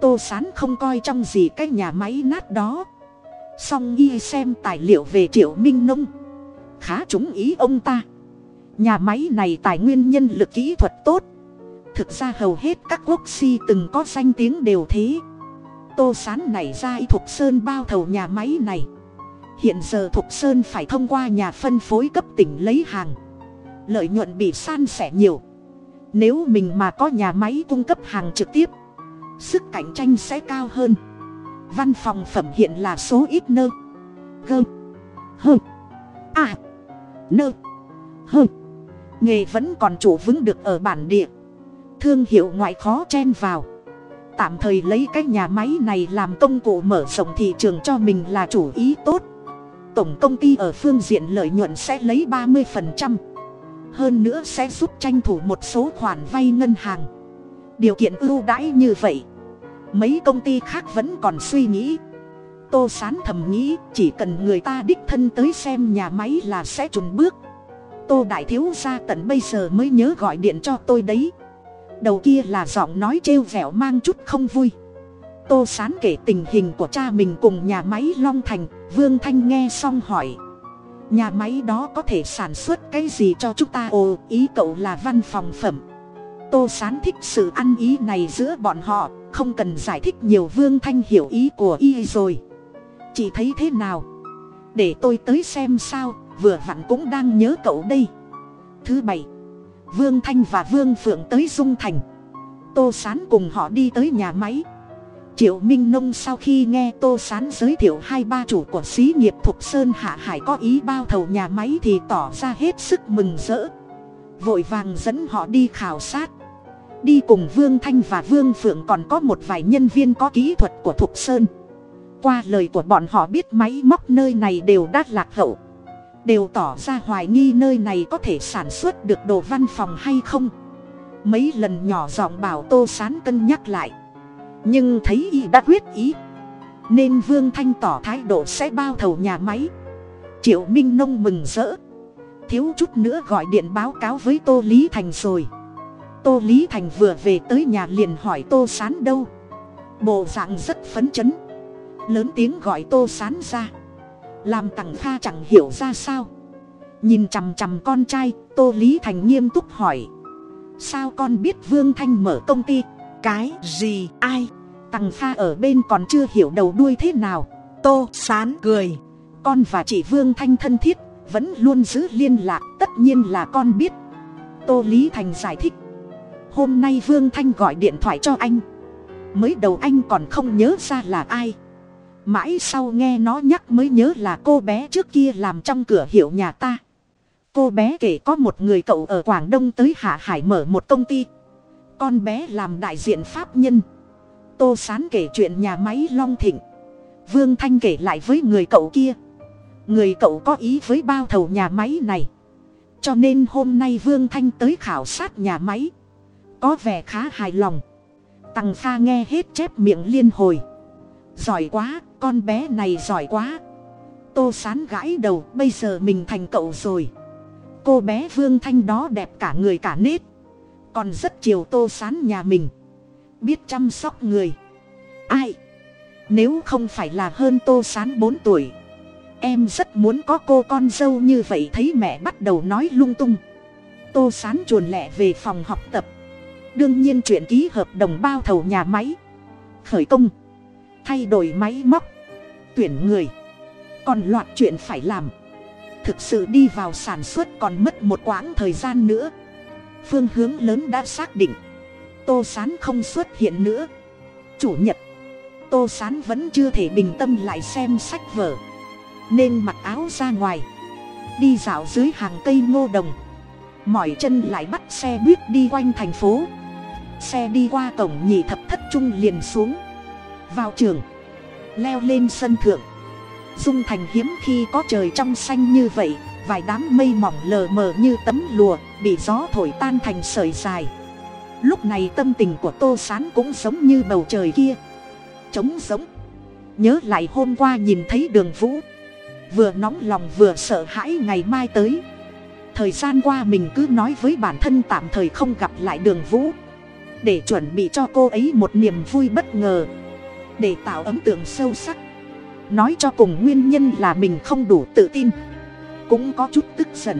Tô sán không coi trong gì cái nhà máy nát đó. Song y xem tài liệu về triệu minh nông. Khá trúng ý ông ta. Nhà máy này tài nguyên nhân lực kỹ thuật tốt. Thực ra hầu hết các quốc si từng có danh tiếng đều thế. Tô sán này ra y thục sơn bao thầu nhà máy này. Hiện giờ thục sơn phải thông qua nhà phân phối cấp tỉnh lấy hàng lợi nhuận bị san sẻ nhiều. Nếu mình mà có nhà máy cung cấp hàng trực tiếp, sức cạnh tranh sẽ cao hơn. Văn phòng phẩm hiện là số ít nơ. Gơ. Hơ. À nơ. Hơ. Nghề vẫn còn chủ vững được ở bản địa. Thương hiệu ngoại khó chen vào. Tạm thời lấy cái nhà máy này làm công cụ mở rộng thị trường cho mình là chủ ý tốt. Tổng công ty ở phương diện lợi nhuận sẽ lấy ba mươi phần trăm hơn nữa sẽ giúp tranh thủ một số khoản vay ngân hàng. Điều kiện ưu đãi như vậy, mấy công ty khác vẫn còn suy nghĩ. Tô sán thầm nghĩ, chỉ cần người ta đích thân tới xem nhà máy là sẽ trùn bước. Tô đại thiếu ra tận bây giờ mới nhớ gọi điện cho tôi đấy. Đầu kia là giọng nói trêu vẻo mang chút không vui. Tô sán kể tình hình của cha mình cùng nhà máy long thành, vương thanh nghe xong hỏi nhà máy đó có thể sản xuất cái gì cho chúng ta? Ồ, ý cậu là văn phòng phẩm. Tô sán thích sự ăn ý này giữa bọn họ, không cần giải thích nhiều. Vương thanh hiểu ý của y rồi. Chị thấy thế nào? Để tôi tới xem sao, vừa vặn cũng đang nhớ cậu đây. Thứ bảy, vương thanh và vương phượng tới dung thành. Tô sán cùng họ đi tới nhà máy triệu minh nông sau khi nghe tô sán giới thiệu hai ba chủ của xí nghiệp thục sơn hạ hải có ý bao thầu nhà máy thì tỏ ra hết sức mừng rỡ. Vội vàng dẫn họ đi khảo sát. Đi cùng vương thanh và vương phượng còn có một vài nhân viên có kỹ thuật của thục sơn. Qua lời của bọn họ biết máy móc nơi này đều đắt lạc hậu. Đều tỏ ra hoài nghi nơi này có thể sản xuất được đồ văn phòng hay không. Mấy lần nhỏ giọng bảo tô sán cân nhắc lại nhưng thấy y đã quyết ý. Nên vương thanh tỏ thái độ sẽ bao thầu nhà máy. Triệu minh nông mừng rỡ. Thiếu chút nữa gọi điện báo cáo với tô lý thành rồi. Tô lý thành vừa về tới nhà liền hỏi tô sán đâu. Bộ dạng rất phấn chấn. Lớn tiếng gọi tô sán ra. Làm tằng kha chẳng hiểu ra sao. Nhìn chằm chằm con trai, tô lý thành nghiêm túc hỏi. Sao con biết vương thanh mở công ty? Cái gì, ai? Tằng Pha ở bên còn chưa hiểu đầu đuôi thế nào. Tô sán cười. Con và chị vương thanh thân thiết, vẫn luôn giữ liên lạc, tất nhiên là con biết. Tô lý thành giải thích. Hôm nay vương thanh gọi điện thoại cho anh. Mới đầu anh còn không nhớ ra là ai. Mãi sau nghe nó nhắc mới nhớ là cô bé trước kia làm trong cửa hiệu nhà ta. Cô bé kể có một người cậu ở quảng đông tới hạ hải mở một công ty con bé làm đại diện pháp nhân. Tô sán kể chuyện nhà máy long thịnh. Vương thanh kể lại với người cậu kia. Người cậu có ý với bao thầu nhà máy này. Cho nên hôm nay vương thanh tới khảo sát nhà máy. Có vẻ khá hài lòng. Tằng pha nghe hết chép miệng liên hồi. Giỏi quá, con bé này giỏi quá. Tô sán gãi đầu, bây giờ mình thành cậu rồi. Cô bé vương thanh đó đẹp cả người cả nết còn rất chiều tô sán nhà mình. Biết chăm sóc người. Ai? Nếu không phải là hơn tô sán bốn tuổi, em rất muốn có cô con dâu như vậy thấy mẹ bắt đầu nói lung tung. Tô sán chuồn lẹ về phòng học tập. Đương nhiên chuyện ký hợp đồng bao thầu nhà máy. Khởi công. Thay đổi máy móc. Tuyển người. Còn loạt chuyện phải làm. Thực sự đi vào sản xuất còn mất một quãng thời gian nữa phương hướng lớn đã xác định. Tô sán không xuất hiện nữa. Chủ nhật, tô sán vẫn chưa thể bình tâm lại xem sách vở. Nên mặc áo ra ngoài, đi dạo dưới hàng cây ngô đồng. Mỏi chân lại bắt xe buýt đi quanh thành phố. Xe đi qua cổng nhị thập thất trung liền xuống. Vào trường, leo lên sân thượng. Dung thành hiếm khi có trời trong xanh như vậy vài đám mây mỏng lờ mờ như tấm lùa, bị gió thổi tan thành sợi dài. Lúc này tâm tình của tô s á n cũng giống như bầu trời kia. Trống giống nhớ lại hôm qua nhìn thấy đường vũ. Vừa nóng lòng vừa sợ hãi ngày mai tới. Thời gian qua mình cứ nói với bản thân tạm thời không gặp lại đường vũ. Để chuẩn bị cho cô ấy một niềm vui bất ngờ. Để tạo ấn tượng sâu sắc. Nói cho cùng nguyên nhân là mình không đủ tự tin cũng có chút tức giận.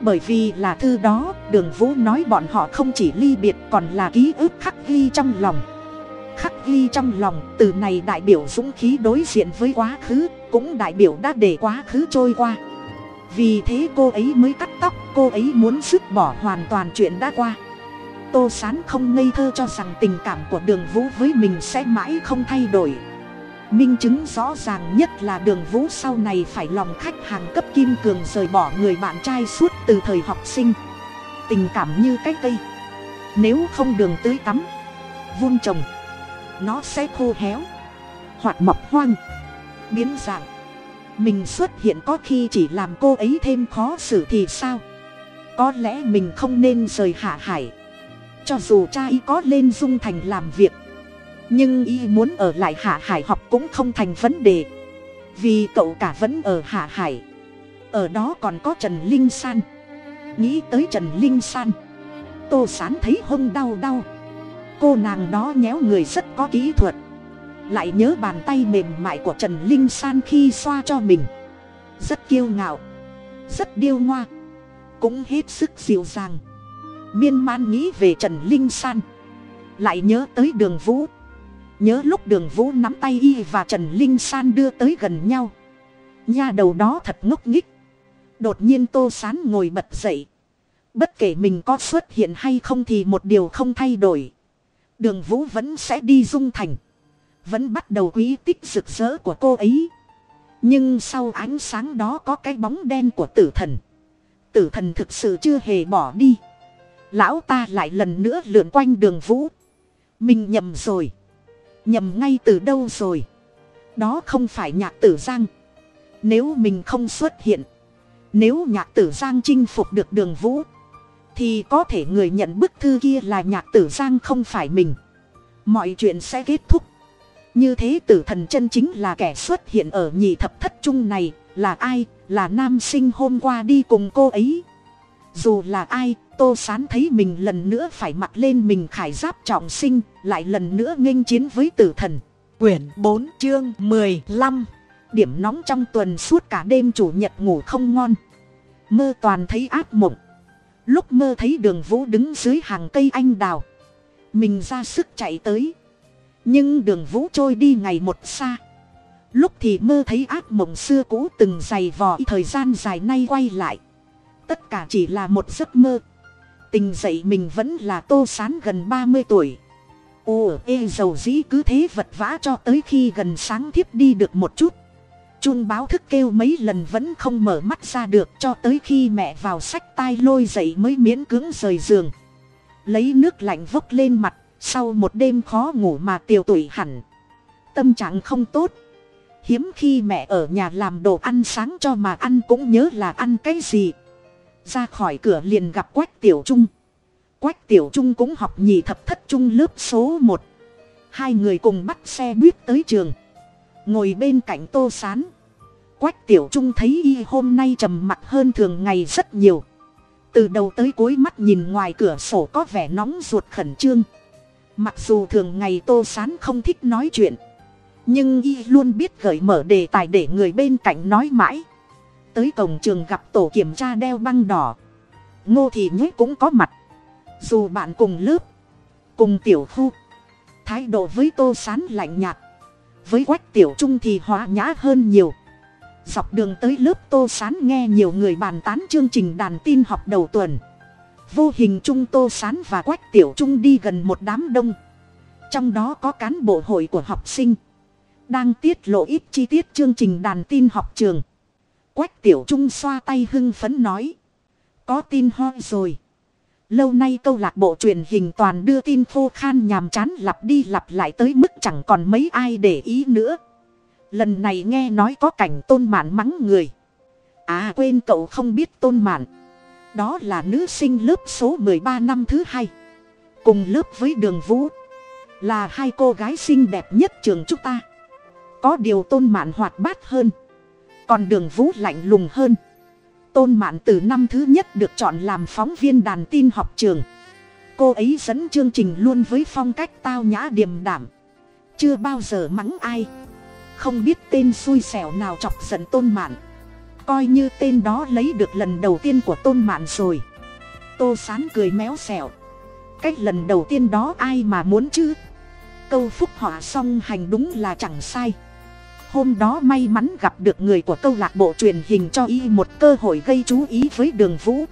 Bởi vì là thư đó, đường vũ nói bọn họ không chỉ ly biệt còn là ký ức khắc ghi trong lòng. Khắc ghi trong lòng, từ này đại biểu dũng khí đối diện với quá khứ, cũng đại biểu đã để quá khứ trôi qua. Vì thế cô ấy mới cắt tóc, cô ấy muốn dứt bỏ hoàn toàn chuyện đã qua. Tô sán không ngây thơ cho rằng tình cảm của đường vũ với mình sẽ mãi không thay đổi minh chứng rõ ràng nhất là đường vũ sau này phải lòng khách hàng cấp kim cường rời bỏ người bạn trai suốt từ thời học sinh. Tình cảm như cái cây nếu không đường tưới tắm, vun trồng, nó sẽ khô héo hoặc mọc hoang, biến dạng. Mình xuất hiện có khi chỉ làm cô ấy thêm khó xử thì sao? Có lẽ mình không nên rời hạ hải. Cho dù cha y có lên dung thành làm việc nhưng y muốn ở lại hạ hải học cũng không thành vấn đề. Vì cậu cả vẫn ở hạ hải. Ở đó còn có trần linh san. Nghĩ tới trần linh san, tô sán thấy hông đau đau. Cô nàng đó nhéo người rất có kỹ thuật. Lại nhớ bàn tay mềm mại của trần linh san khi xoa cho mình. Rất kiêu ngạo, rất điêu ngoa, cũng hết sức dịu dàng. Miên man nghĩ về trần linh san, lại nhớ tới đường vũ nhớ lúc đường vũ nắm tay y và trần linh san đưa tới gần nhau. Nha đầu đó thật ngốc nghích đột nhiên tô sán ngồi bật dậy. Bất kể mình có xuất hiện hay không thì một điều không thay đổi. Đường vũ vẫn sẽ đi dung thành. Vẫn bắt đầu quý tích rực rỡ của cô ấy. Nhưng sau ánh sáng đó có cái bóng đen của tử thần. Tử thần thực sự chưa hề bỏ đi. Lão ta lại lần nữa lượn quanh đường vũ. Mình nhầm rồi nhầm ngay từ đâu rồi? Đó không phải nhạc tử giang. Nếu mình không xuất hiện, nếu nhạc tử giang chinh phục được đường vũ, thì có thể người nhận bức thư kia là nhạc tử giang không phải mình. Mọi chuyện sẽ kết thúc. Như thế tử thần chân chính là kẻ xuất hiện ở nhị thập thất trung này, là ai? Là nam sinh hôm qua đi cùng cô ấy dù là ai tô sán thấy mình lần nữa phải mặc lên mình khải giáp trọng sinh lại lần nữa nghênh chiến với tử thần. Quyển bốn chương mười lăm. Điểm nóng trong tuần suốt cả đêm chủ nhật ngủ không ngon. Mơ toàn thấy ác mộng. Lúc mơ thấy đường vũ đứng dưới hàng cây anh đào. Mình ra sức chạy tới. Nhưng đường vũ trôi đi ngày một xa. Lúc thì mơ thấy ác mộng xưa cũ từng dày vò thời gian dài nay quay lại tất cả chỉ là một giấc mơ. Tình dậy mình vẫn là tô sán gần ba mươi tuổi. Ồ ê dầu dĩ cứ thế vật vã cho tới khi gần sáng thiếp đi được một chút. Chun báo thức kêu mấy lần vẫn không mở mắt ra được cho tới khi mẹ vào sách tai lôi dậy mới miễn cưỡng rời giường. Lấy nước lạnh vốc lên mặt, sau một đêm khó ngủ mà tiều tụy hẳn. Tâm trạng không tốt. Hiếm khi mẹ ở nhà làm đồ ăn sáng cho mà ăn cũng nhớ là ăn cái gì ra khỏi cửa liền gặp quách tiểu trung. Quách tiểu trung cũng học nhì thập thất trung lớp số một. Hai người cùng bắt xe buýt tới trường. Ngồi bên cạnh tô s á n quách tiểu trung thấy y hôm nay trầm mặc hơn thường ngày rất nhiều. Từ đầu tới cuối mắt nhìn ngoài cửa sổ có vẻ nóng ruột khẩn trương. Mặc dù thường ngày tô s á n không thích nói chuyện, nhưng y luôn biết gợi mở đề tài để người bên cạnh nói mãi tới cổng trường gặp tổ kiểm tra đeo băng đỏ. Ngô thị nhế cũng có mặt. Dù bạn cùng lớp, cùng tiểu khu, thái độ với tô sán lạnh nhạt. Với quách tiểu trung thì hóa nhã hơn nhiều. Dọc đường tới lớp tô sán nghe nhiều người bàn tán chương trình đàn tin học đầu tuần. Vô hình trung tô sán và quách tiểu trung đi gần một đám đông. Trong đó có cán bộ hội của học sinh. Đang tiết lộ ít chi tiết chương trình đàn tin học trường quách tiểu trung xoa tay hưng phấn nói. Có tin ho rồi. Lâu nay câu lạc bộ truyền hình toàn đưa tin khô khan nhàm chán lặp đi lặp lại tới mức chẳng còn mấy ai để ý nữa. Lần này nghe nói có cảnh tôn mạn mắng người. À quên cậu không biết tôn mạn. Đó là nữ sinh lớp số mười ba năm thứ hai. Cùng lớp với đường vũ. Là hai cô gái xinh đẹp nhất trường chúng ta. Có điều tôn mạn hoạt bát hơn còn đường vũ lạnh lùng hơn. Tôn mạn từ năm thứ nhất được chọn làm phóng viên đàn tin học trường. Cô ấy dẫn chương trình luôn với phong cách tao nhã điềm đảm chưa bao giờ mắng ai. Không biết tên xui xẻo nào chọc giận tôn mạn. Coi như tên đó lấy được lần đầu tiên của tôn mạn rồi. Tô sán cười méo xẻo. Cách lần đầu tiên đó ai mà muốn chứ? Câu phúc họa song hành đúng là chẳng sai hôm đó may mắn gặp được người của câu lạc bộ truyền hình cho y một cơ hội gây chú ý với đường vũ.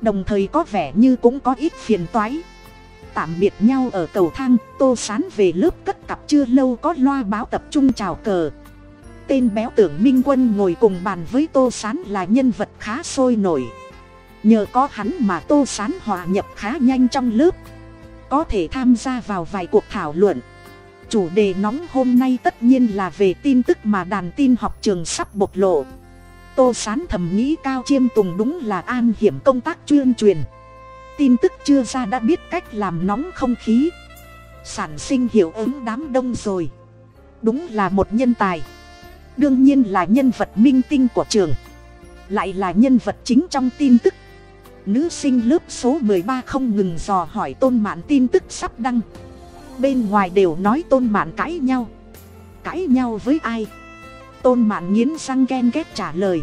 Đồng thời có vẻ như cũng có ít phiền toái. Tạm biệt nhau ở cầu thang, tô sán về lớp cất cặp chưa lâu có loa báo tập trung chào cờ. Tên béo tưởng minh quân ngồi cùng bàn với tô sán là nhân vật khá sôi nổi. Nhờ có hắn mà tô sán hòa nhập khá nhanh trong lớp. Có thể tham gia vào vài cuộc thảo luận chủ đề nóng hôm nay tất nhiên là về tin tức mà đàn tin học trường sắp bộc lộ. Tô sán thầm nghĩ cao chiêm tùng đúng là an hiểm công tác chuyên truyền. Tin tức chưa ra đã biết cách làm nóng không khí. Sản sinh hiệu ứng đám đông rồi. Đúng là một nhân tài. Đương nhiên là nhân vật minh tinh của trường. Lại là nhân vật chính trong tin tức. Nữ sinh lớp số ba không ngừng dò hỏi tôn mạn tin tức sắp đăng bên ngoài đều nói tôn mạn cãi nhau. Cãi nhau với ai? Tôn mạn nghiến răng ghen ghét trả lời.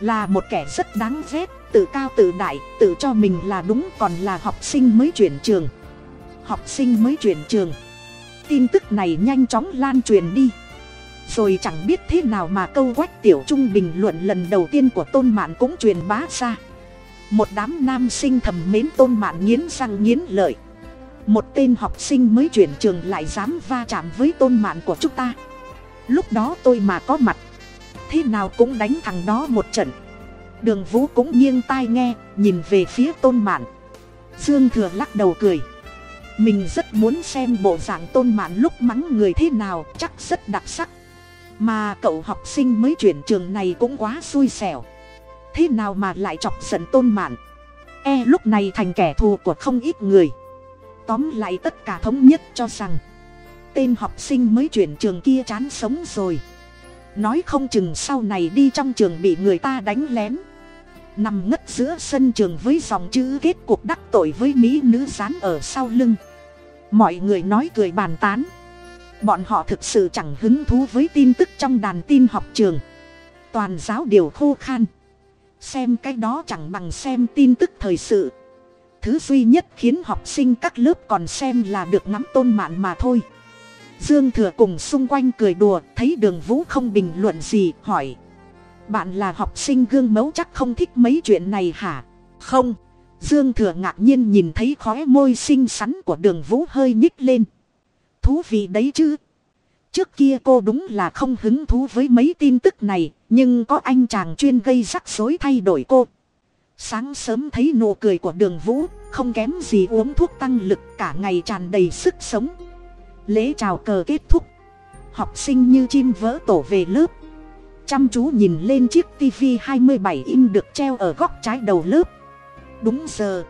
Là một kẻ rất đáng ghét, tự cao tự đại, tự cho mình là đúng còn là học sinh mới chuyển trường. Học sinh mới chuyển trường. Tin tức này nhanh chóng lan truyền đi. Rồi chẳng biết thế nào mà câu quách tiểu trung bình luận lần đầu tiên của tôn mạn cũng truyền bá ra. Một đám nam sinh thầm mến tôn mạn nghiến răng nghiến lợi một tên học sinh mới chuyển trường lại dám va chạm với tôn mạn của chúng ta. Lúc đó tôi mà có mặt, thế nào cũng đánh thằng đó một trận. Đường vũ cũng nghiêng tai nghe, nhìn về phía tôn mạn dương thừa lắc đầu cười. Mình rất muốn xem bộ dạng tôn mạn lúc mắng người thế nào, chắc rất đặc sắc. Mà cậu học sinh mới chuyển trường này cũng quá xui xẻo. Thế nào mà lại chọc giận tôn mạn e lúc này thành kẻ thù của không ít người tóm lại tất cả thống nhất cho rằng, tên học sinh mới chuyển trường kia chán sống rồi. Nói không chừng sau này đi trong trường bị người ta đánh lén. Nằm ngất giữa sân trường với dòng chữ kết cuộc đắc tội với mỹ nữ dán ở sau lưng. Mọi người nói cười bàn tán. Bọn họ thực sự chẳng hứng thú với tin tức trong đàn tin học trường. Toàn giáo điều khô khan. Xem cái đó chẳng bằng xem tin tức thời sự thứ duy nhất khiến học sinh các lớp còn xem là được nắm tôn mạn mà thôi. Dương thừa cùng xung quanh cười đùa, thấy đường vũ không bình luận gì, hỏi. Bạn là học sinh gương mẫu chắc không thích mấy chuyện này hả? Không. Dương thừa ngạc nhiên nhìn thấy khóe môi xinh xắn của đường vũ hơi nhích lên. Thú vị đấy chứ. Trước kia cô đúng là không hứng thú với mấy tin tức này, nhưng có anh chàng chuyên gây rắc rối thay đổi cô sáng sớm thấy nụ cười của đường vũ, không kém gì uống thuốc tăng lực, cả ngày tràn đầy sức sống. Lễ chào cờ kết thúc. Học sinh như chim vỡ tổ về lớp. Chăm chú nhìn lên chiếc tv hai mươi bảy in được treo ở góc trái đầu lớp. Đúng giờ.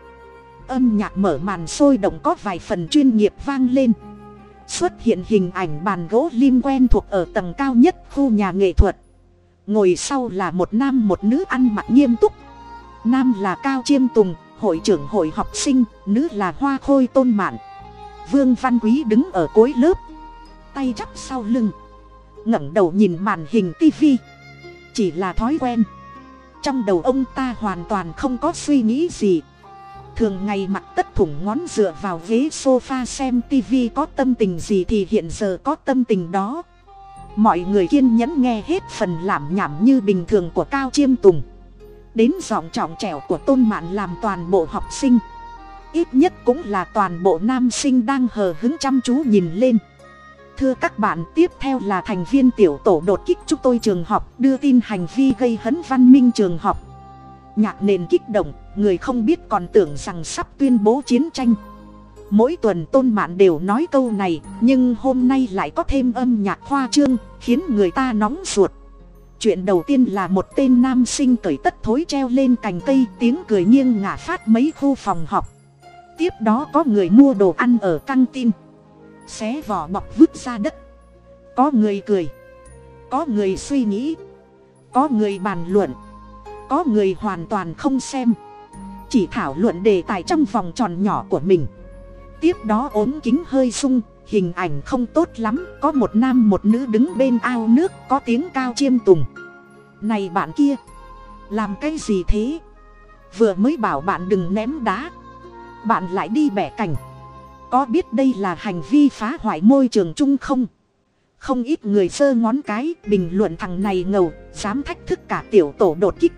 Âm nhạc mở màn sôi động có vài phần chuyên nghiệp vang lên. Xuất hiện hình ảnh bàn gỗ lim quen thuộc ở tầng cao nhất khu nhà nghệ thuật. Ngồi sau là một nam một nữ ăn mặc nghiêm túc nam là cao chiêm tùng, hội trưởng hội học sinh, nữ là hoa khôi tôn mạn. Vương văn quý đứng ở cuối lớp, tay chắp sau lưng, ngẩng đầu nhìn màn hình tivi chỉ là thói quen. Trong đầu ông ta hoàn toàn không có suy nghĩ gì. Thường ngày mặc tất thủng ngón dựa vào ghế sofa xem tivi có tâm tình gì thì hiện giờ có tâm tình đó. Mọi người kiên nhẫn nghe hết phần làm nhảm như bình thường của cao chiêm tùng đến giọng trọng trẻo của tôn mạn làm toàn bộ học sinh. Ít nhất cũng là toàn bộ nam sinh đang hờ hứng chăm chú nhìn lên. Thưa các bạn, tiếp theo là thành viên tiểu tổ đột kích chúng tôi trường học, đưa tin hành vi gây hấn văn minh trường học. Nhạc nền kích động, người không biết còn tưởng rằng sắp tuyên bố chiến tranh. Mỗi tuần tôn mạn đều nói câu này, nhưng hôm nay lại có thêm âm nhạc khoa trương, khiến người ta nóng ruột chuyện đầu tiên là một tên nam sinh cởi tất thối treo lên cành cây, tiếng cười nghiêng ngả phát mấy khu phòng học. tiếp đó có người mua đồ ăn ở căng tin. Xé vỏ bọc vứt ra đất. Có người cười. Có người suy nghĩ. Có người bàn luận. Có người hoàn toàn không xem. Chỉ thảo luận đề tài trong vòng tròn nhỏ của mình. Tiếp đó ốm kính hơi sung hình ảnh không tốt lắm, có một nam một nữ đứng bên ao nước, có tiếng cao chiêm tùng. Này bạn kia, làm cái gì thế? Vừa mới bảo bạn đừng ném đá. Bạn lại đi bẻ cành. Có biết đây là hành vi phá hoại môi trường chung không? Không ít người sơ ngón cái, bình luận thằng này ngầu, dám thách thức cả tiểu tổ đột kích.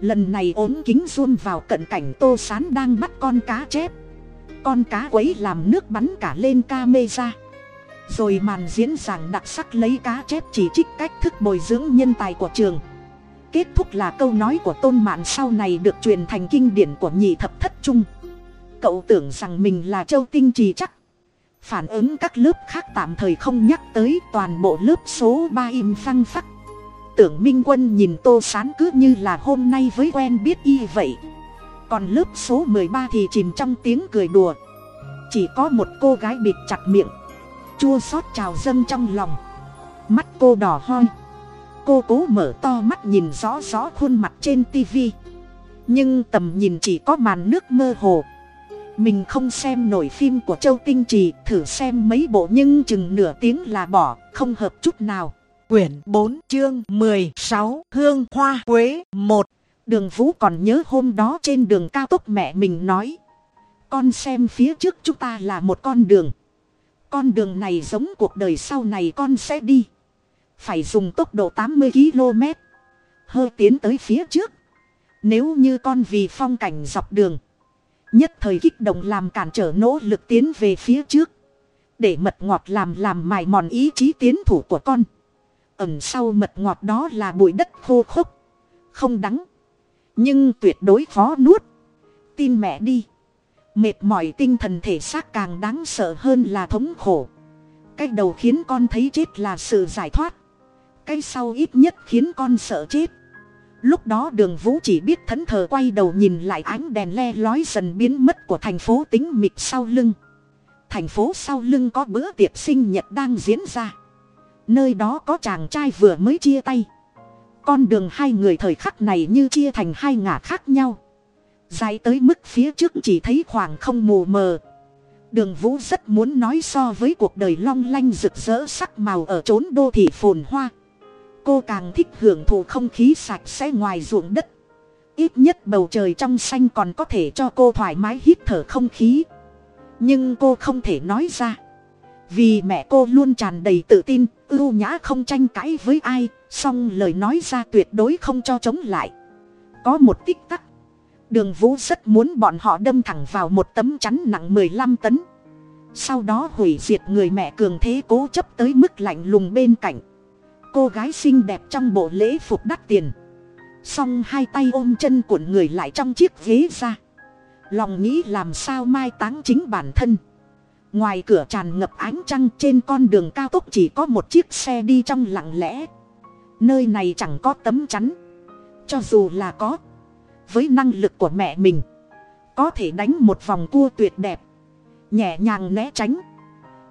Lần này ốm kính run vào cận cảnh tô sán đang bắt con cá chép con cá quấy làm nước bắn cả lên ca mê ra. Rồi màn diễn giảng đặc sắc lấy cá chép chỉ trích cách thức bồi dưỡng nhân tài của trường. Kết thúc là câu nói của tôn mạn sau này được truyền thành kinh điển của nhị thập thất trung. Cậu tưởng rằng mình là châu tinh trì chắc. Phản ứng các lớp khác tạm thời không nhắc tới toàn bộ lớp số ba im phăng phắc. Tưởng minh quân nhìn tô sán cứ như là hôm nay với quen biết y vậy còn lớp số mười ba thì chìm trong tiếng cười đùa. Chỉ có một cô gái bịt chặt miệng. Chua xót trào dâng trong lòng. Mắt cô đỏ hoi cô cố mở to mắt nhìn rõ rõ khuôn mặt trên tivi nhưng tầm nhìn chỉ có màn nước mơ hồ. Mình không xem nổi phim của châu tinh trì, thử xem mấy bộ nhưng chừng nửa tiếng là bỏ, không hợp chút nào. Quyển bốn chương 16 Hương Hoa Quế một đường vũ còn nhớ hôm đó trên đường cao tốc mẹ mình nói. Con xem phía trước chúng ta là một con đường. Con đường này giống cuộc đời sau này con sẽ đi. Phải dùng tốc độ tám mươi km hơi tiến tới phía trước. Nếu như con vì phong cảnh dọc đường, nhất thời kích động làm cản trở nỗ lực tiến về phía trước, để mật ngọt làm làm mài mòn ý chí tiến thủ của con. Ẩn sau mật ngọt đó là bụi đất khô khốc, không đắng nhưng tuyệt đối khó nuốt. Tin mẹ đi. Mệt mỏi tinh thần thể xác càng đáng sợ hơn là thống khổ. Cái đầu khiến con thấy chết là sự giải thoát. Cái sau ít nhất khiến con sợ chết. Lúc đó đường vũ chỉ biết thẫn thờ quay đầu nhìn lại ánh đèn le lói dần biến mất của thành phố tính mịt sau lưng. Thành phố sau lưng có bữa tiệc sinh nhật đang diễn ra. Nơi đó có chàng trai vừa mới chia tay con đường hai người thời khắc này như chia thành hai ngả khác nhau. Dài tới mức phía trước chỉ thấy khoảng không mù mờ. Đường vũ rất muốn nói so với cuộc đời long lanh rực rỡ sắc màu ở chốn đô thị phồn hoa. Cô càng thích hưởng thụ không khí sạch sẽ ngoài ruộng đất. Ít nhất bầu trời trong xanh còn có thể cho cô thoải mái hít thở không khí. Nhưng cô không thể nói ra. Vì mẹ cô luôn tràn đầy tự tin, ưu nhã không tranh cãi với ai song lời nói ra tuyệt đối không cho chống lại. Có một tích tắc. Đường vũ rất muốn bọn họ đâm thẳng vào một tấm chắn nặng mười lăm tấn. Sau đó hủy diệt người mẹ cường thế cố chấp tới mức lạnh lùng bên cạnh. Cô gái xinh đẹp trong bộ lễ phục đắt tiền. Xong hai tay ôm chân cuộn người lại trong chiếc ghế ra. Lòng nghĩ làm sao mai táng chính bản thân. Ngoài cửa tràn ngập ánh trăng trên con đường cao tốc chỉ có một chiếc xe đi trong lặng lẽ nơi này chẳng có tấm chắn. Cho dù là có, với năng lực của mẹ mình, có thể đánh một vòng cua tuyệt đẹp, nhẹ nhàng né tránh.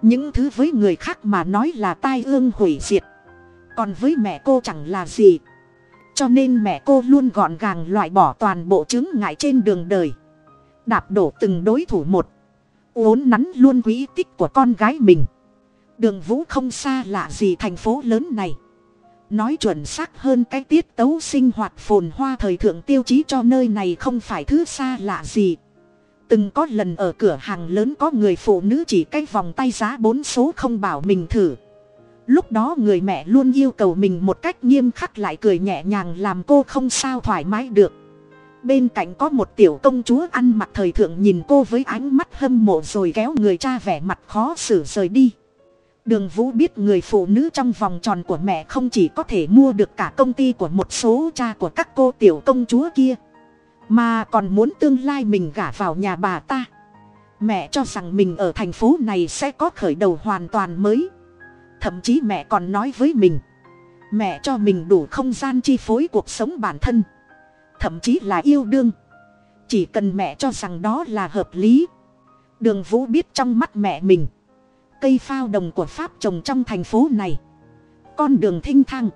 Những thứ với người khác mà nói là tai ương hủy diệt. Còn với mẹ cô chẳng là gì. Cho nên mẹ cô luôn gọn gàng loại bỏ toàn bộ chứng ngại trên đường đời. Đạp đổ từng đối thủ một. Uốn nắn luôn quỹ tích của con gái mình. Đường vũ không xa lạ gì thành phố lớn này nói chuẩn xác hơn cái tiết tấu sinh hoạt phồn hoa thời thượng tiêu chí cho nơi này không phải thứ xa lạ gì. Từng có lần ở cửa hàng lớn có người phụ nữ chỉ cái vòng tay giá bốn số không bảo mình thử. Lúc đó người mẹ luôn yêu cầu mình một cách nghiêm khắc lại cười nhẹ nhàng làm cô không sao thoải mái được. Bên cạnh có một tiểu công chúa ăn mặc thời thượng nhìn cô với ánh mắt hâm mộ rồi kéo người cha vẻ mặt khó xử rời đi đường vũ biết người phụ nữ trong vòng tròn của mẹ không chỉ có thể mua được cả công ty của một số cha của các cô tiểu công chúa kia, mà còn muốn tương lai mình gả vào nhà bà ta. Mẹ cho rằng mình ở thành phố này sẽ có khởi đầu hoàn toàn mới. Thậm chí mẹ còn nói với mình, mẹ cho mình đủ không gian chi phối cuộc sống bản thân, thậm chí là yêu đương. Chỉ cần mẹ cho rằng đó là hợp lý. Đường vũ biết trong mắt mẹ mình cây phao đồng của pháp trồng trong thành phố này. Con đường thinh thang.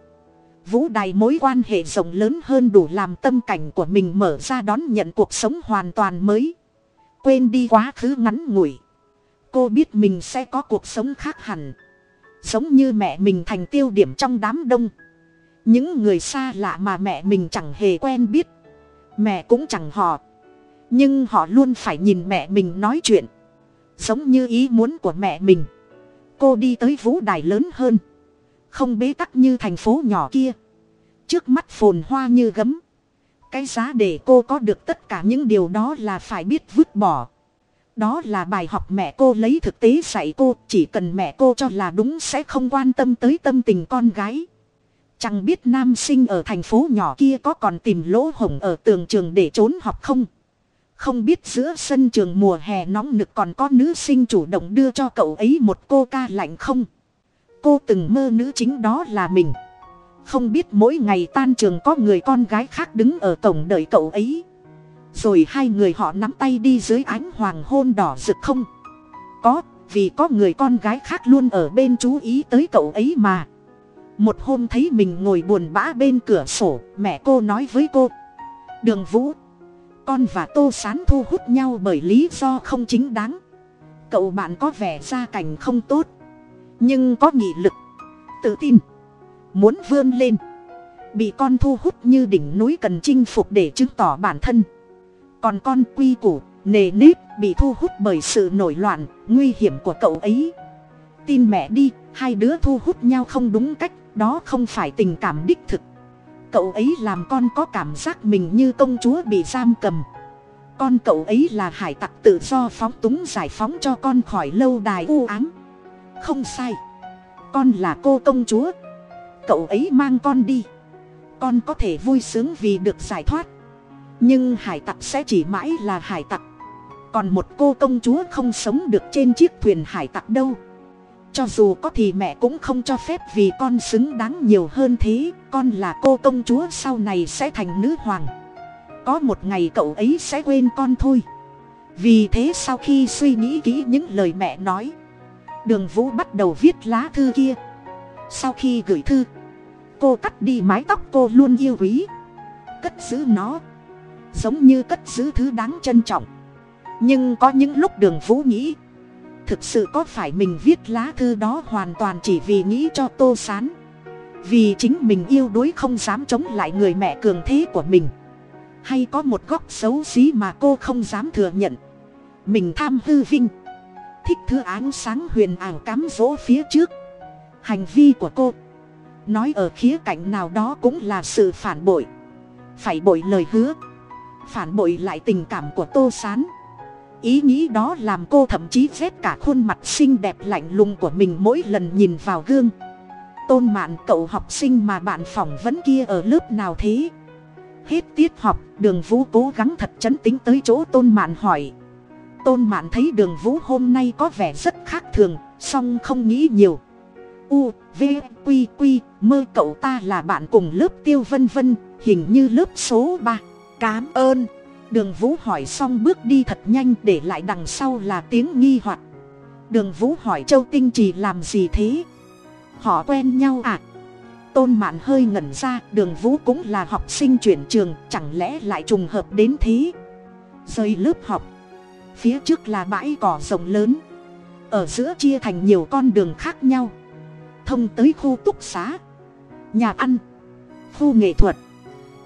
Vũ đài mối quan hệ rộng lớn hơn đủ làm tâm cảnh của mình mở ra đón nhận cuộc sống hoàn toàn mới. Quên đi quá khứ ngắn ngủi. Cô biết mình sẽ có cuộc sống khác hẳn. Giống như mẹ mình thành tiêu điểm trong đám đông. Những người xa lạ mà mẹ mình chẳng hề quen biết. Mẹ cũng chẳng họ. Nhưng họ luôn phải nhìn mẹ mình nói chuyện. Giống như ý muốn của mẹ mình cô đi tới vũ đài lớn hơn. Không bế tắc như thành phố nhỏ kia. Trước mắt phồn hoa như gấm. Cái giá để cô có được tất cả những điều đó là phải biết vứt bỏ. Đó là bài học mẹ cô lấy thực tế dạy cô, chỉ cần mẹ cô cho là đúng sẽ không quan tâm tới tâm tình con gái. Chẳng biết nam sinh ở thành phố nhỏ kia có còn tìm lỗ hổng ở tường trường để trốn học không? Không biết giữa sân trường mùa hè nóng nực còn có nữ sinh chủ động đưa cho cậu ấy một cô ca lạnh không? Cô từng mơ nữ chính đó là mình. Không biết mỗi ngày tan trường có người con gái khác đứng ở cổng đợi cậu ấy. Rồi hai người họ nắm tay đi dưới ánh hoàng hôn đỏ rực không? Có, vì có người con gái khác luôn ở bên chú ý tới cậu ấy mà. Một hôm thấy mình ngồi buồn bã bên cửa sổ, mẹ cô nói với cô, đường vũ con và tô sán thu hút nhau bởi lý do không chính đáng. Cậu bạn có vẻ gia cảnh không tốt, nhưng có nghị lực, tự tin, muốn vươn lên, bị con thu hút như đỉnh núi cần chinh phục để chứng tỏ bản thân. Còn con quy củ, nề nếp bị thu hút bởi sự nổi loạn, nguy hiểm của cậu ấy. Tin mẹ đi, hai đứa thu hút nhau không đúng cách, đó không phải tình cảm đích thực cậu ấy làm con có cảm giác mình như công chúa bị giam cầm. Con cậu ấy là hải tặc tự do phóng túng giải phóng cho con khỏi lâu đài u ám. Không sai. Con là cô công chúa. Cậu ấy mang con đi. Con có thể vui sướng vì được giải thoát. Nhưng hải tặc sẽ chỉ mãi là hải tặc. Còn một cô công chúa không sống được trên chiếc thuyền hải tặc đâu cho dù có thì mẹ cũng không cho phép vì con xứng đáng nhiều hơn thế, con là cô công chúa sau này sẽ thành nữ hoàng. Có một ngày cậu ấy sẽ quên con thôi. Vì thế sau khi suy nghĩ kỹ những lời mẹ nói, đường vũ bắt đầu viết lá thư kia. Sau khi gửi thư, cô cắt đi mái tóc cô luôn yêu quý. Cất giữ nó, giống như cất giữ thứ đáng trân trọng. Nhưng có những lúc đường vũ nghĩ thực sự có phải mình viết lá thư đó hoàn toàn chỉ vì nghĩ cho tô s á n vì chính mình yêu đuối không dám chống lại người mẹ cường thế của mình. Hay có một góc xấu xí mà cô không dám thừa nhận? Mình tham hư vinh. Thích thứ ánh sáng huyền ảo cám dỗ phía trước. Hành vi của cô. Nói ở khía cạnh nào đó cũng là sự phản bội. Phải bội lời hứa. Phản bội lại tình cảm của tô s á n ý nghĩ đó làm cô thậm chí rét cả khuôn mặt xinh đẹp lạnh lùng của mình mỗi lần nhìn vào gương. Tôn mạn cậu học sinh mà bạn phỏng vấn kia ở lớp nào thế? Hết tiết học, đường vũ cố gắng thật chấn tính tới chỗ tôn mạn hỏi. Tôn mạn thấy đường vũ hôm nay có vẻ rất khác thường, song không nghĩ nhiều. U, v q q mơ cậu ta là bạn cùng lớp tiêu vân vân, hình như lớp số ba. Cám ơn đường vũ hỏi xong bước đi thật nhanh để lại đằng sau là tiếng nghi hoặc. Đường vũ hỏi châu tinh trì làm gì thế? Họ quen nhau à? Tôn mạn hơi ngẩn ra, đường vũ cũng là học sinh chuyển trường, chẳng lẽ lại trùng hợp đến thế? Rơi lớp học, phía trước là bãi cỏ rộng lớn. Ở giữa chia thành nhiều con đường khác nhau. Thông tới khu túc xá, nhà ăn, khu nghệ thuật,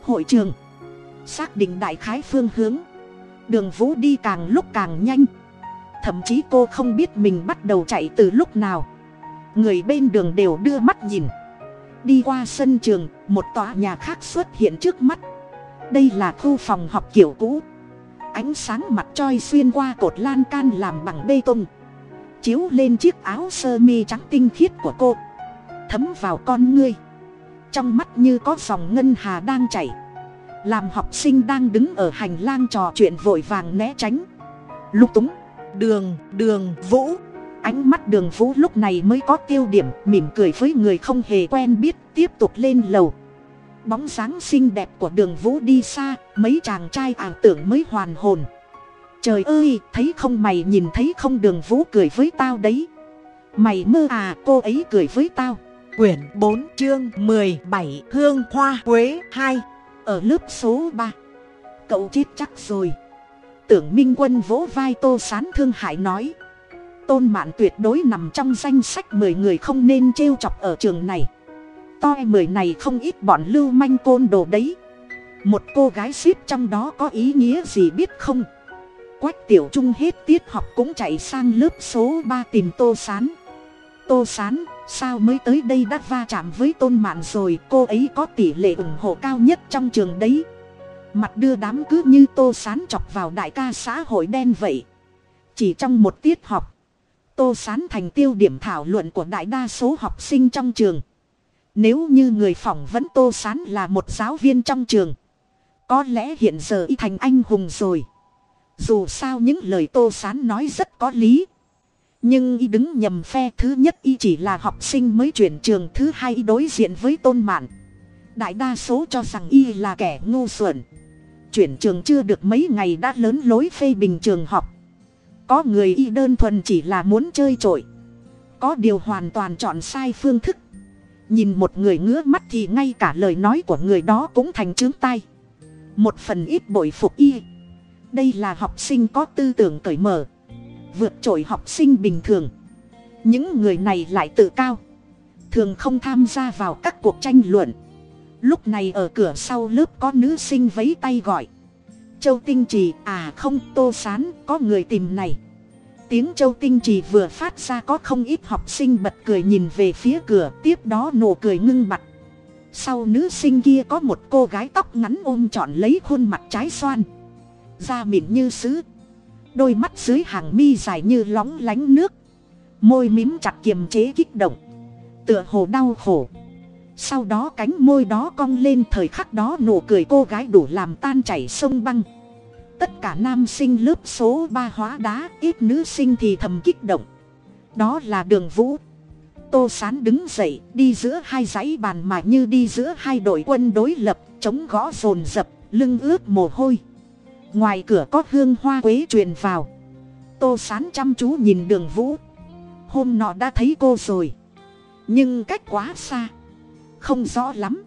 hội trường xác định đại khái phương hướng. Đường vũ đi càng lúc càng nhanh. Thậm chí cô không biết mình bắt đầu chạy từ lúc nào. Người bên đường đều đưa mắt nhìn. Đi qua sân trường, một tòa nhà khác xuất hiện trước mắt. Đây là khu phòng học kiểu cũ. Ánh sáng mặt troi xuyên qua cột lan can làm bằng bê tông. Chiếu lên chiếc áo sơ mi trắng tinh khiết của cô. Thấm vào con ngươi. Trong mắt như có dòng ngân hà đang chảy làm học sinh đang đứng ở hành lang trò chuyện vội vàng né tránh. Lục túng, đường đường, vũ. Ánh mắt đường vũ lúc này mới có tiêu điểm, mỉm cười với người không hề quen biết, tiếp tục lên lầu. Bóng dáng xinh đẹp của đường vũ đi xa, mấy chàng trai ảo tưởng mới hoàn hồn. Trời ơi, thấy không mày nhìn thấy không đường vũ cười với tao đấy. Mày mơ à cô ấy cười với tao. Quyển bốn chương mười bảy, hương hoa quế hai ở lớp số ba. Cậu chết chắc rồi. Tưởng minh quân vỗ vai tô sán thương hại nói. Tôn mạn tuyệt đối nằm trong danh sách mười người không nên trêu chọc ở trường này. Toi mười này không ít bọn lưu manh côn đồ đấy. Một cô gái ship trong đó có ý nghĩa gì biết không? Quách tiểu trung hết tiết học cũng chạy sang lớp số ba tìm tô sán tô sán, sao mới tới đây đã va chạm với tôn mạn rồi, cô ấy có tỷ lệ ủng hộ cao nhất trong trường đấy. Mặt đưa đám cứ như tô sán chọc vào đại ca xã hội đen vậy. Chỉ trong một tiết học, tô sán thành tiêu điểm thảo luận của đại đa số học sinh trong trường. Nếu như người phỏng vấn tô sán là một giáo viên trong trường, có lẽ hiện giờ y thành anh hùng rồi. Dù sao những lời tô sán nói rất có lý nhưng y đứng nhầm phe thứ nhất y chỉ là học sinh mới chuyển trường thứ hai y đối diện với tôn mạn. Đại đa số cho rằng y là kẻ ngu xuẩn. Chuyển trường chưa được mấy ngày đã lớn lối phê bình trường học. Có người y đơn thuần chỉ là muốn chơi trội. Có điều hoàn toàn chọn sai phương thức. Nhìn một người ngứa mắt thì ngay cả lời nói của người đó cũng thành chướng tay một phần ít bội phục y. Đây là học sinh có tư tưởng cởi mở vượt trội học sinh bình thường. Những người này lại tự cao. Thường không tham gia vào các cuộc tranh luận. Lúc này ở cửa sau lớp có nữ sinh vấy tay gọi. Châu tinh trì à không, tô sán, có người tìm này. Tiếng châu tinh trì vừa phát ra có không ít học sinh bật cười nhìn về phía cửa, tiếp đó nụ cười ngưng mặt. Sau nữ sinh kia có một cô gái tóc ngắn ôm trọn lấy khuôn mặt trái xoan. Da mịn như sứ đôi mắt dưới hàng mi dài như lóng lánh nước. Môi mím chặt kiềm chế kích động. Tựa hồ đau khổ. Sau đó cánh môi đó cong lên thời khắc đó nụ cười cô gái đủ làm tan chảy sông băng. Tất cả nam sinh lớp số ba hóa đá, ít nữ sinh thì thầm kích động. Đó là đường vũ. Tô sán đứng dậy, đi giữa hai dãy bàn mà như đi giữa hai đội quân đối lập, chống gõ rồn rập, lưng ướt mồ hôi ngoài cửa có hương hoa quế truyền vào. Tô sán chăm chú nhìn đường vũ. Hôm nọ đã thấy cô rồi. Nhưng cách quá xa. Không rõ lắm.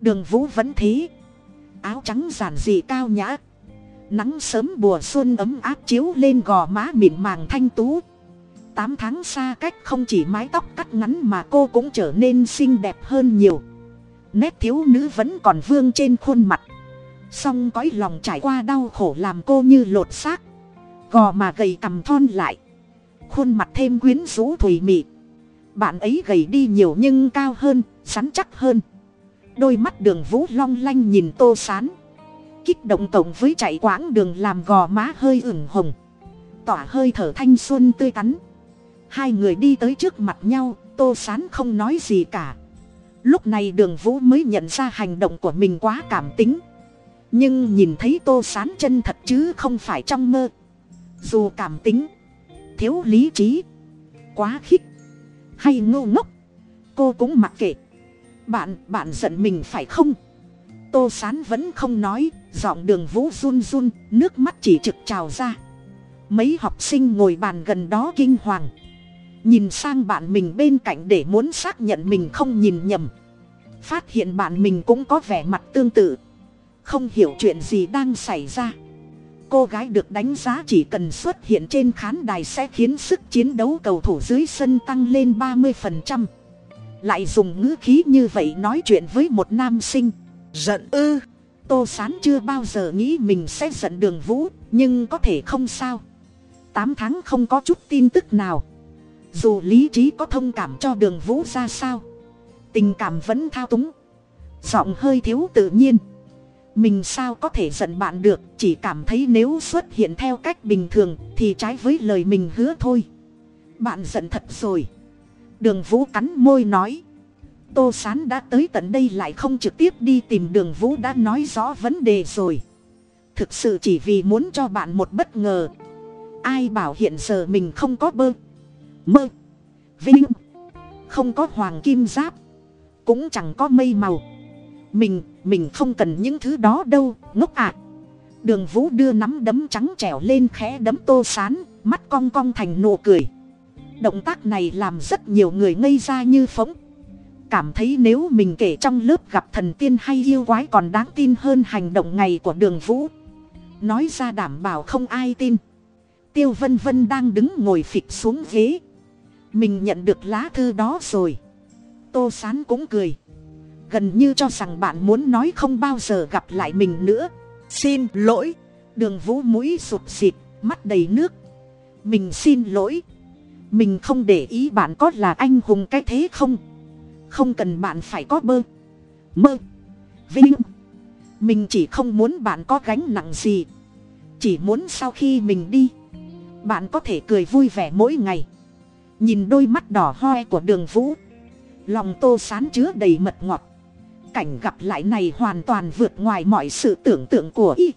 Đường vũ vẫn thế. Áo trắng giản dị cao nhã. Nắng sớm mùa xuân ấm áp chiếu lên gò má mịn màng thanh tú. Tám tháng xa cách không chỉ mái tóc cắt ngắn mà cô cũng trở nên xinh đẹp hơn nhiều. Nét thiếu nữ vẫn còn vương trên khuôn mặt song cõi lòng trải qua đau khổ làm cô như lột xác. Gò mà gầy cằm thon lại. Khuôn mặt thêm quyến rũ thùy mị. Bạn ấy gầy đi nhiều nhưng cao hơn, sắn chắc hơn. Đôi mắt đường vũ long lanh nhìn tô sán. Kích động tổng với chạy quãng đường làm gò má hơi ửng hồng. Tỏa hơi thở thanh xuân tươi tắn. Hai người đi tới trước mặt nhau, tô sán không nói gì cả. Lúc này đường vũ mới nhận ra hành động của mình quá cảm tính nhưng nhìn thấy tô sán chân thật chứ không phải trong mơ. Dù cảm tính, thiếu lý trí, quá khích, hay ngô ngốc, cô cũng mặc kệ. Bạn bạn giận mình phải không? Tô sán vẫn không nói, giọng đường vũ run run, nước mắt chỉ trực trào ra. Mấy học sinh ngồi bàn gần đó kinh hoàng. Nhìn sang bạn mình bên cạnh để muốn xác nhận mình không nhìn nhầm. Phát hiện bạn mình cũng có vẻ mặt tương tự không hiểu chuyện gì đang xảy ra. Cô gái được đánh giá chỉ cần xuất hiện trên khán đài sẽ khiến sức chiến đấu cầu thủ dưới sân tăng lên ba mươi phần trăm. Lại dùng ngữ khí như vậy nói chuyện với một nam sinh. Giận ư? Tô sán chưa bao giờ nghĩ mình sẽ giận đường vũ nhưng có thể không sao. Tám tháng không có chút tin tức nào. Dù lý trí có thông cảm cho đường vũ ra sao tình cảm vẫn thao túng. Giọng hơi thiếu tự nhiên mình sao có thể giận bạn được, chỉ cảm thấy nếu xuất hiện theo cách bình thường, thì trái với lời mình hứa thôi. Bạn giận thật rồi. Đường vũ cắn môi nói. Tô sán đã tới tận đây lại không trực tiếp đi tìm đường vũ đã nói rõ vấn đề rồi. Thực sự chỉ vì muốn cho bạn một bất ngờ. Ai bảo hiện giờ mình không có bơ, mơ, vinh, không có hoàng kim giáp, cũng chẳng có mây màu mình mình không cần những thứ đó đâu, ngốc ạ. Đường vũ đưa nắm đấm trắng trẻo lên khẽ đấm tô sán, mắt cong cong thành nụ cười. Động tác này làm rất nhiều người ngây ra như phóng. Cảm thấy nếu mình kể trong lớp gặp thần tiên hay yêu quái còn đáng tin hơn hành động ngày của đường vũ. Nói ra đảm bảo không ai tin. Tiêu vân vân đang đứng ngồi phịch xuống ghế. Mình nhận được lá thư đó rồi. Tô sán cũng cười gần như cho rằng bạn muốn nói không bao giờ gặp lại mình nữa. Xin lỗi. Đường vũ mũi sụp xịt mắt đầy nước. Mình xin lỗi. Mình không để ý bạn có là anh hùng cái thế không? Không cần bạn phải có bơ. Mơ. Vinh. Mình chỉ không muốn bạn có gánh nặng gì. Chỉ muốn sau khi mình đi, bạn có thể cười vui vẻ mỗi ngày. Nhìn đôi mắt đỏ hoe của đường vũ, lòng tô sán chứa đầy mật ngọt cảnh gặp lại này hoàn toàn vượt ngoài mọi sự tưởng tượng của y.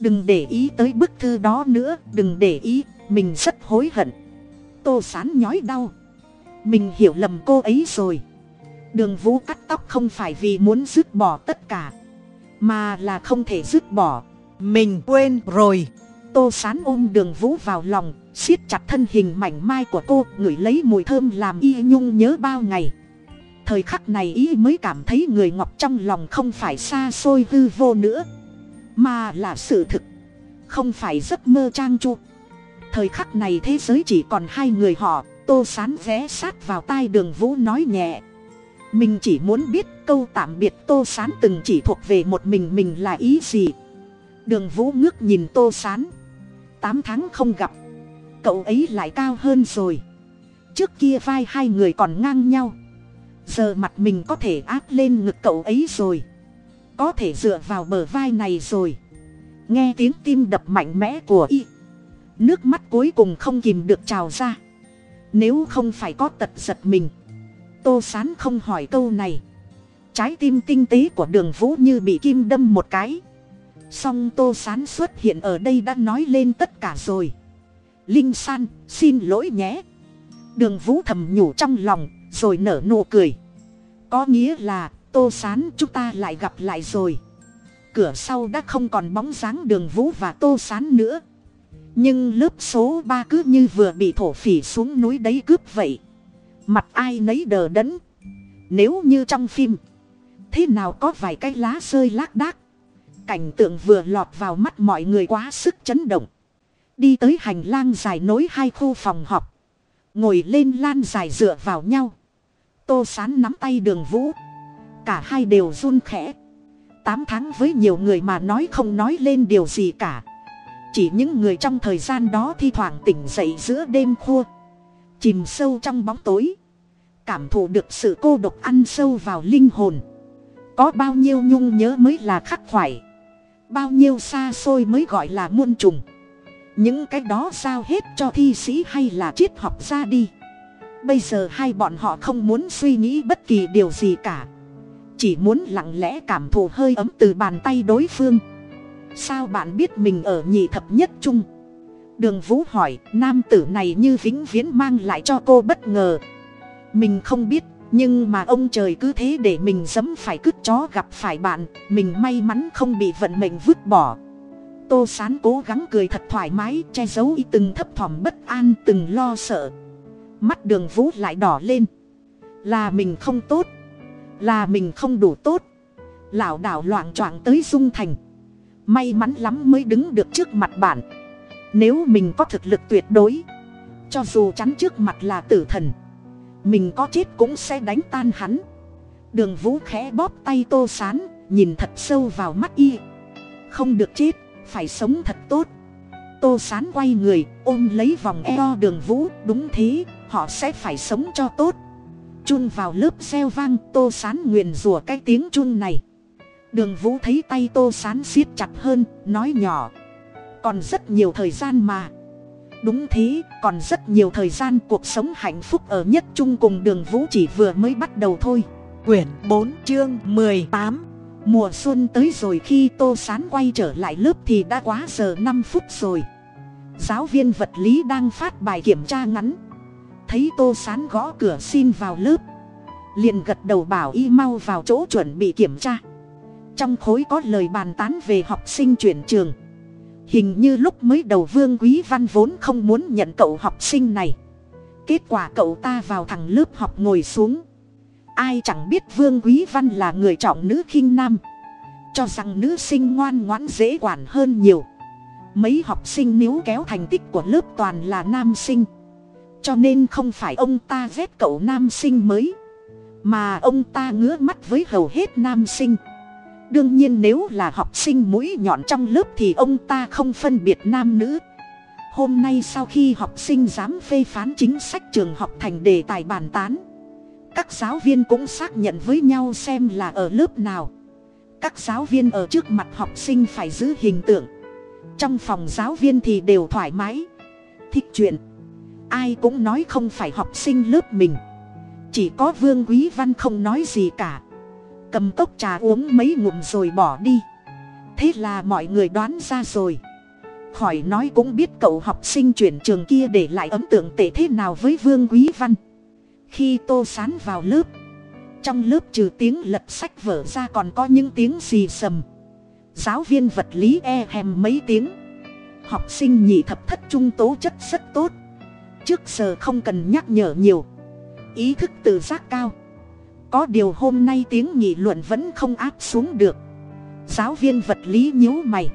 Đừng để ý tới bức thư đó nữa, đừng để ý, mình rất hối hận. Tô sán nhói đau. Mình hiểu lầm cô ấy rồi. Đường vũ cắt tóc không phải vì muốn dứt bỏ tất cả, mà là không thể dứt bỏ. Mình quên rồi. tô sán ôm đường vũ vào lòng, siết chặt thân hình mảnh mai của cô, ngửi lấy mùi thơm làm y nhung nhớ bao ngày thời khắc này ý mới cảm thấy người ngọc trong lòng không phải xa xôi hư vô nữa, mà là sự thực, không phải giấc mơ trang tru thời khắc này thế giới chỉ còn hai người họ, tô sán ré sát vào tai đường vũ nói nhẹ. Mình chỉ muốn biết câu tạm biệt tô sán từng chỉ thuộc về một mình mình là ý gì. Đường vũ ngước nhìn tô sán. Tám tháng không gặp, cậu ấy lại cao hơn rồi. Trước kia vai hai người còn ngang nhau giờ mặt mình có thể áp lên ngực cậu ấy rồi. Có thể dựa vào bờ vai này rồi. Nghe tiếng tim đập mạnh mẽ của y. Nước mắt cuối cùng không kìm được trào ra. Nếu không phải có tật giật mình. Tô sán không hỏi câu này. Trái tim tinh tế của đường vũ như bị kim đâm một cái. Song tô sán xuất hiện ở đây đã nói lên tất cả rồi. Linh san, xin lỗi nhé. Đường vũ thầm nhủ trong lòng rồi nở nụ cười. Có nghĩa là, tô sán, chúng ta lại gặp lại rồi. Cửa sau đã không còn bóng dáng đường vũ và tô sán nữa. Nhưng lớp số ba cứ như vừa bị thổ phỉ xuống núi đấy cướp vậy. Mặt ai nấy đờ đẫn. Nếu như trong phim, thế nào có vài cái lá rơi lác đác. Cảnh tượng vừa lọt vào mắt mọi người quá sức chấn động. Đi tới hành lang dài nối hai khu phòng họp. Ngồi lên lan dài dựa vào nhau tô sán nắm tay đường vũ. Cả hai đều run khẽ. Tám tháng với nhiều người mà nói không nói lên điều gì cả. Chỉ những người trong thời gian đó thi thoảng tỉnh dậy giữa đêm khua chìm sâu trong bóng tối. Cảm thụ được sự cô độc ăn sâu vào linh hồn. Có bao nhiêu nhung nhớ mới là khắc khoải. Bao nhiêu xa xôi mới gọi là muôn trùng. Những cái đó giao hết cho thi sĩ hay là triết học ra đi bây giờ hai bọn họ không muốn suy nghĩ bất kỳ điều gì cả. Chỉ muốn lặng lẽ cảm thụ hơi ấm từ bàn tay đối phương. Sao bạn biết mình ở nhị thập nhất chung đường vũ hỏi, nam tử này như vĩnh viễn mang lại cho cô bất ngờ. Mình không biết, nhưng mà ông trời cứ thế để mình dẫm phải cứt chó gặp phải bạn, mình may mắn không bị vận mệnh vứt bỏ. Tô sán cố gắng cười thật thoải mái, che giấu y từng thấp thỏm bất an, từng lo sợ mắt đường vũ lại đỏ lên. Là mình không tốt. Là mình không đủ tốt. Lảo đảo loạn choạng tới dung thành. May mắn lắm mới đứng được trước mặt bạn. Nếu mình có thực lực tuyệt đối, cho dù chắn trước mặt là tử thần, mình có chết cũng sẽ đánh tan hắn. Đường vũ khẽ bóp tay tô sán, nhìn thật sâu vào mắt y. Không được chết, phải sống thật tốt. Tô sán quay người, ôm lấy vòng eo đường vũ đúng thế họ sẽ phải sống cho tốt. Chun vào lớp xeo vang tô sán nguyền rủa cái tiếng chun này. Đường vũ thấy tay tô sán siết chặt hơn nói nhỏ. Còn rất nhiều thời gian mà. Đúng thế còn rất nhiều thời gian cuộc sống hạnh phúc ở nhất chung cùng đường vũ chỉ vừa mới bắt đầu thôi. Quyển bốn chương mười tám. Mùa xuân tới rồi khi tô sán quay trở lại lớp thì đã quá giờ năm phút rồi. Giáo viên vật lý đang phát bài kiểm tra ngắn thấy tô sán gõ cửa xin vào lớp. Liền gật đầu bảo y mau vào chỗ chuẩn bị kiểm tra. Trong khối có lời bàn tán về học sinh chuyển trường. Hình như lúc mới đầu vương quý văn vốn không muốn nhận cậu học sinh này. Kết quả cậu ta vào thằng lớp học ngồi xuống. Ai chẳng biết vương quý văn là người trọng nữ khinh nam. Cho rằng nữ sinh ngoan ngoãn dễ quản hơn nhiều. Mấy học sinh níu kéo thành tích của lớp toàn là nam sinh cho nên không phải ông ta ghét cậu nam sinh mới, mà ông ta ngứa mắt với hầu hết nam sinh. Đương nhiên nếu là học sinh mũi nhọn trong lớp thì ông ta không phân biệt nam nữ. Hôm nay sau khi học sinh dám phê phán chính sách trường học thành đề tài bàn tán, các giáo viên cũng xác nhận với nhau xem là ở lớp nào. Các giáo viên ở trước mặt học sinh phải giữ hình tượng. Trong phòng giáo viên thì đều thoải mái, thích chuyện ai cũng nói không phải học sinh lớp mình. Chỉ có vương quý văn không nói gì cả. Cầm cốc trà uống mấy ngụm rồi bỏ đi. Thế là mọi người đoán ra rồi. Khỏi nói cũng biết cậu học sinh chuyển trường kia để lại ấn tượng tệ thế nào với vương quý văn. Khi tô sán vào lớp, trong lớp trừ tiếng lật sách vở ra còn có những tiếng xì sầm giáo viên vật lý e hèm mấy tiếng. Học sinh nhị thập thất trung tố chất rất tốt trước giờ không cần nhắc nhở nhiều. Ý thức tự giác cao. Có điều hôm nay tiếng nghị luận vẫn không áp xuống được. Giáo viên vật lý nhíu mày.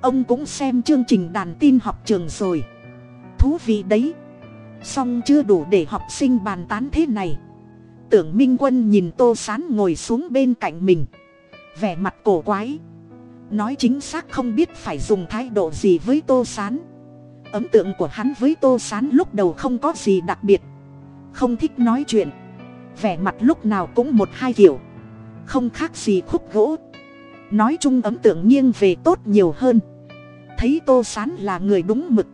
Ông cũng xem chương trình đàn tin học trường rồi. Thú vị đấy. Song chưa đủ để học sinh bàn tán thế này. Tưởng minh quân nhìn tô sán ngồi xuống bên cạnh mình. Vẻ mặt cổ quái. Nói chính xác không biết phải dùng thái độ gì với tô sán ấn tượng của hắn với tô sán lúc đầu không có gì đặc biệt. Không thích nói chuyện. Vẻ mặt lúc nào cũng một hai kiểu. Không khác gì khúc gỗ. Nói chung ấn tượng nghiêng về tốt nhiều hơn. Thấy tô sán là người đúng mực.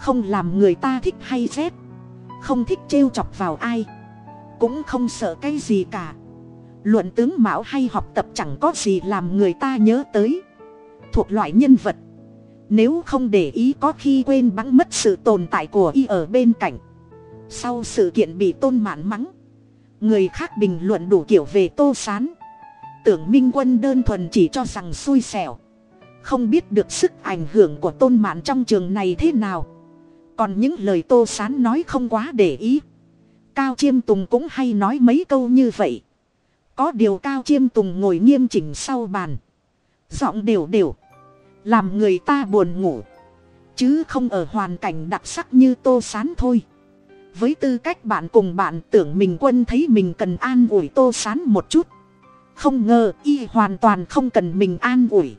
Không làm người ta thích hay rét không thích trêu chọc vào ai. Cũng không sợ cái gì cả. Luận tướng mạo hay học tập chẳng có gì làm người ta nhớ tới. Thuộc loại nhân vật nếu không để ý có khi quên bắn mất sự tồn tại của y ở bên cạnh. Sau sự kiện bị tôn mạn mắng, người khác bình luận đủ kiểu về tô s á n tưởng minh quân đơn thuần chỉ cho rằng xui xẻo, không biết được sức ảnh hưởng của tôn mạn trong trường này thế nào. Còn những lời tô s á n nói không quá để ý. Cao chiêm tùng cũng hay nói mấy câu như vậy. Có điều cao chiêm tùng ngồi nghiêm chỉnh sau bàn. Giọng đều đều làm người ta buồn ngủ. Chứ không ở hoàn cảnh đặc sắc như tô sán thôi. Với tư cách bạn cùng bạn tưởng mình quân thấy mình cần an ủi tô sán một chút. Không ngờ y hoàn toàn không cần mình an ủi.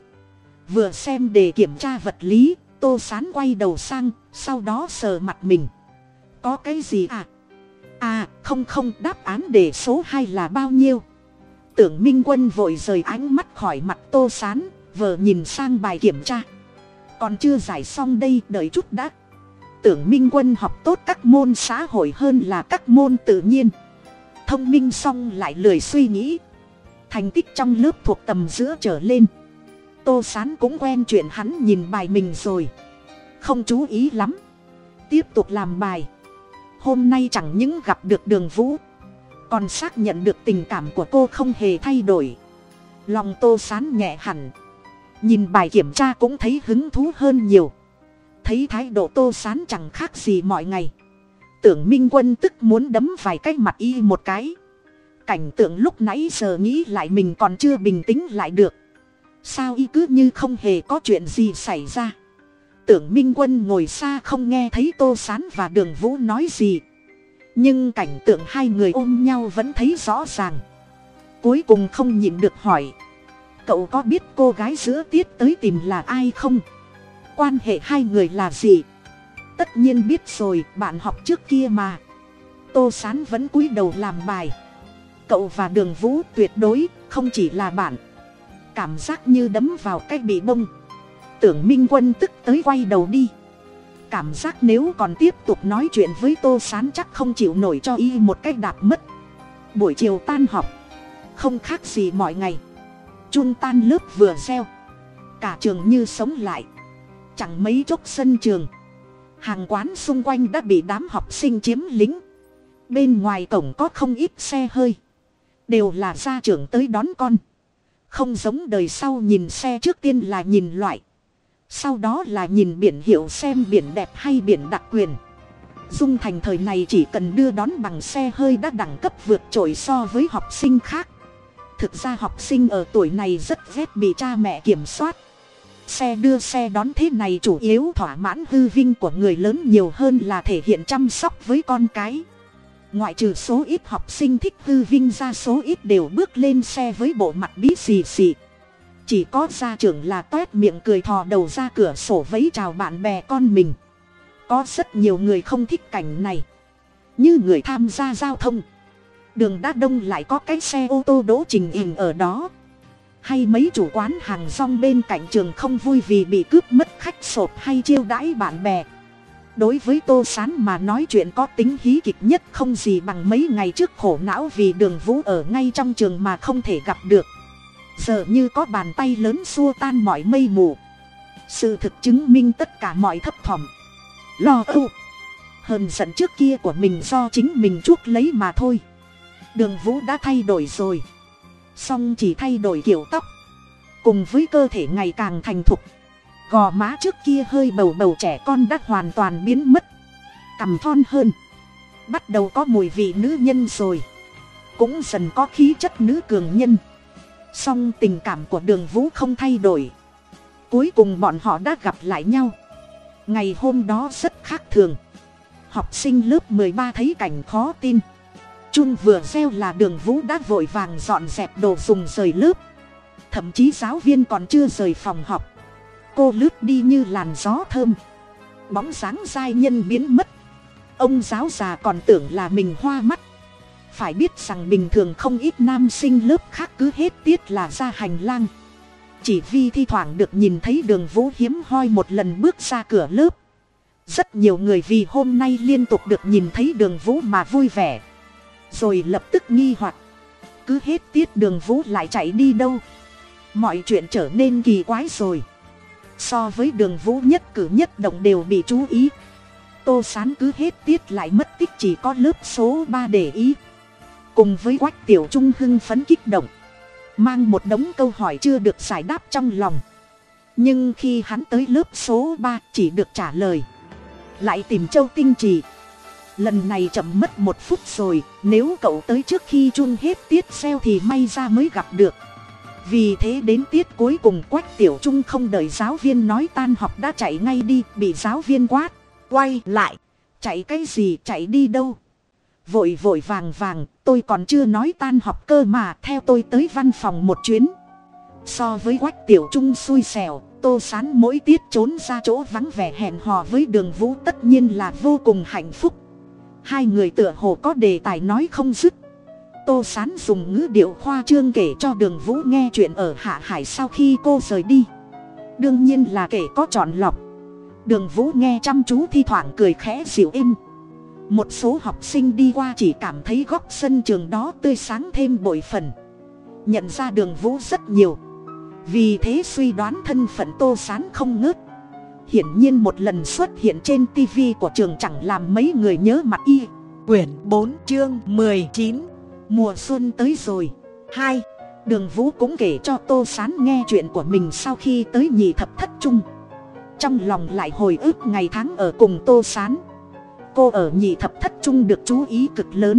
Vừa xem đề kiểm tra vật lý, tô sán quay đầu sang, sau đó sờ mặt mình. Có cái gì à? À không không, đáp án đề số hai là bao nhiêu? Tưởng minh quân vội rời ánh mắt khỏi mặt tô sán vờ nhìn sang bài kiểm tra. Còn chưa giải xong đây, đợi chút đã. Tưởng minh quân học tốt các môn xã hội hơn là các môn tự nhiên. Thông minh xong lại lười suy nghĩ. Thành tích trong lớp thuộc tầm giữa trở lên. Tô sán cũng quen chuyện hắn nhìn bài mình rồi. Không chú ý lắm. Tiếp tục làm bài. Hôm nay chẳng những gặp được đường vũ, còn xác nhận được tình cảm của cô không hề thay đổi. Lòng tô sán nhẹ hẳn nhìn bài kiểm tra cũng thấy hứng thú hơn nhiều. Thấy thái độ tô sán chẳng khác gì mọi ngày. Tưởng minh quân tức muốn đấm vài cái mặt y một cái. Cảnh tượng lúc nãy giờ nghĩ lại mình còn chưa bình tĩnh lại được. Sao y cứ như không hề có chuyện gì xảy ra? Tưởng minh quân ngồi xa không nghe thấy tô sán và đường vũ nói gì. Nhưng cảnh tượng hai người ôm nhau vẫn thấy rõ ràng. Cuối cùng không nhịn được hỏi cậu có biết cô gái giữa tiết tới tìm là ai không? Quan hệ hai người là gì? Tất nhiên biết rồi, bạn học trước kia mà. Tô sán vẫn cúi đầu làm bài. Cậu và đường vũ tuyệt đối không chỉ là bạn. Cảm giác như đấm vào cái bị bông. Tưởng minh quân tức tới quay đầu đi. Cảm giác nếu còn tiếp tục nói chuyện với tô sán chắc không chịu nổi cho y một cách đạp mất. Buổi chiều tan học. Không khác gì mọi ngày chun tan lớp vừa reo cả trường như sống lại. Chẳng mấy chốc sân trường. Hàng quán xung quanh đã bị đám học sinh chiếm lính. Bên ngoài cổng có không ít xe hơi. Đều là gia trưởng tới đón con. Không giống đời sau nhìn xe trước tiên là nhìn loại. Sau đó là nhìn biển hiệu xem biển đẹp hay biển đặc quyền. Dung thành thời này chỉ cần đưa đón bằng xe hơi đã đẳng cấp vượt trội so với học sinh khác thực ra học sinh ở tuổi này rất ghét bị cha mẹ kiểm soát. Xe đưa xe đón thế này chủ yếu thỏa mãn hư vinh của người lớn nhiều hơn là thể hiện chăm sóc với con cái. Ngoại trừ số ít học sinh thích hư vinh ra số ít đều bước lên xe với bộ mặt bí xì xì. Chỉ có gia trưởng là toét miệng cười thò đầu ra cửa sổ vẫy chào bạn bè con mình. Có rất nhiều người không thích cảnh này. Như người tham gia giao thông đường đã đông lại có cái xe ô tô đỗ trình hình ở đó. Hay mấy chủ quán hàng rong bên cạnh trường không vui vì bị cướp mất khách sộp hay chiêu đãi bạn bè. Đối với tô s á n mà nói chuyện có tính hí kịch nhất không gì bằng mấy ngày trước khổ não vì đường vũ ở ngay trong trường mà không thể gặp được. Giờ như có bàn tay lớn xua tan mọi mây mù. Sự thực chứng minh tất cả mọi thấp thỏm. Lo âu. Hờn giận trước kia của mình do chính mình chuốc lấy mà thôi đường vũ đã thay đổi rồi. Song chỉ thay đổi kiểu tóc. Cùng với cơ thể ngày càng thành thục. Gò má trước kia hơi bầu bầu trẻ con đã hoàn toàn biến mất. Cằm thon hơn. Bắt đầu có mùi vị nữ nhân rồi. Cũng dần có khí chất nữ cường nhân. Song tình cảm của đường vũ không thay đổi. Cuối cùng bọn họ đã gặp lại nhau. Ngày hôm đó rất khác thường. Học sinh lớp mười ba thấy cảnh khó tin chun vừa gieo là đường vũ đã vội vàng dọn dẹp đồ dùng rời lớp. Thậm chí giáo viên còn chưa rời phòng học. Cô lướt đi như làn gió thơm. Bóng dáng giai nhân biến mất. Ông giáo già còn tưởng là mình hoa mắt. Phải biết rằng bình thường không ít nam sinh lớp khác cứ hết tiết là ra hành lang. Chỉ vì thi thoảng được nhìn thấy đường vũ hiếm hoi một lần bước ra cửa lớp. Rất nhiều người vì hôm nay liên tục được nhìn thấy đường vũ mà vui vẻ rồi lập tức nghi hoặc. Cứ hết tiết đường vũ lại chạy đi đâu? Mọi chuyện trở nên kỳ quái rồi. So với đường vũ nhất cử nhất động đều bị chú ý. Tô sán cứ hết tiết lại mất tích chỉ có lớp số ba để ý. Cùng với quách tiểu trung hưng phấn kích động. Mang một đống câu hỏi chưa được giải đáp trong lòng. Nhưng khi hắn tới lớp số ba chỉ được trả lời. Lại tìm châu tinh trì lần này chậm mất một phút rồi, nếu cậu tới trước khi chun hết tiết xeo thì may ra mới gặp được. Vì thế đến tiết cuối cùng quách tiểu trung không đợi giáo viên nói tan học đã chạy ngay đi, bị giáo viên quát, quay lại, chạy cái gì, chạy đi đâu? Vội vội vàng vàng, tôi còn chưa nói tan học cơ mà, theo tôi tới văn phòng một chuyến. So với quách tiểu trung xui xẻo, tô sán mỗi tiết trốn ra chỗ vắng vẻ hẹn hò với đường vũ tất nhiên là vô cùng hạnh phúc hai người tựa hồ có đề tài nói không dứt. Tô sán dùng ngữ điệu khoa trương kể cho đường vũ nghe chuyện ở hạ hải sau khi cô rời đi. Đương nhiên là kể có chọn lọc. Đường vũ nghe chăm chú thi thoảng cười khẽ dịu êm. Một số học sinh đi qua chỉ cảm thấy góc sân trường đó tươi sáng thêm bội phần. Nhận ra đường vũ rất nhiều. Vì thế suy đoán thân phận tô sán không ngớt hiển nhiên một lần xuất hiện trên tv của trường chẳng làm mấy người nhớ mặt y. Quyển bốn chương mười chín. Mùa xuân tới rồi. Hai đường vũ cũng kể cho tô s á n nghe chuyện của mình sau khi tới nhị thập thất trung. Trong lòng lại hồi ức ngày tháng ở cùng tô s á n cô ở nhị thập thất trung được chú ý cực lớn.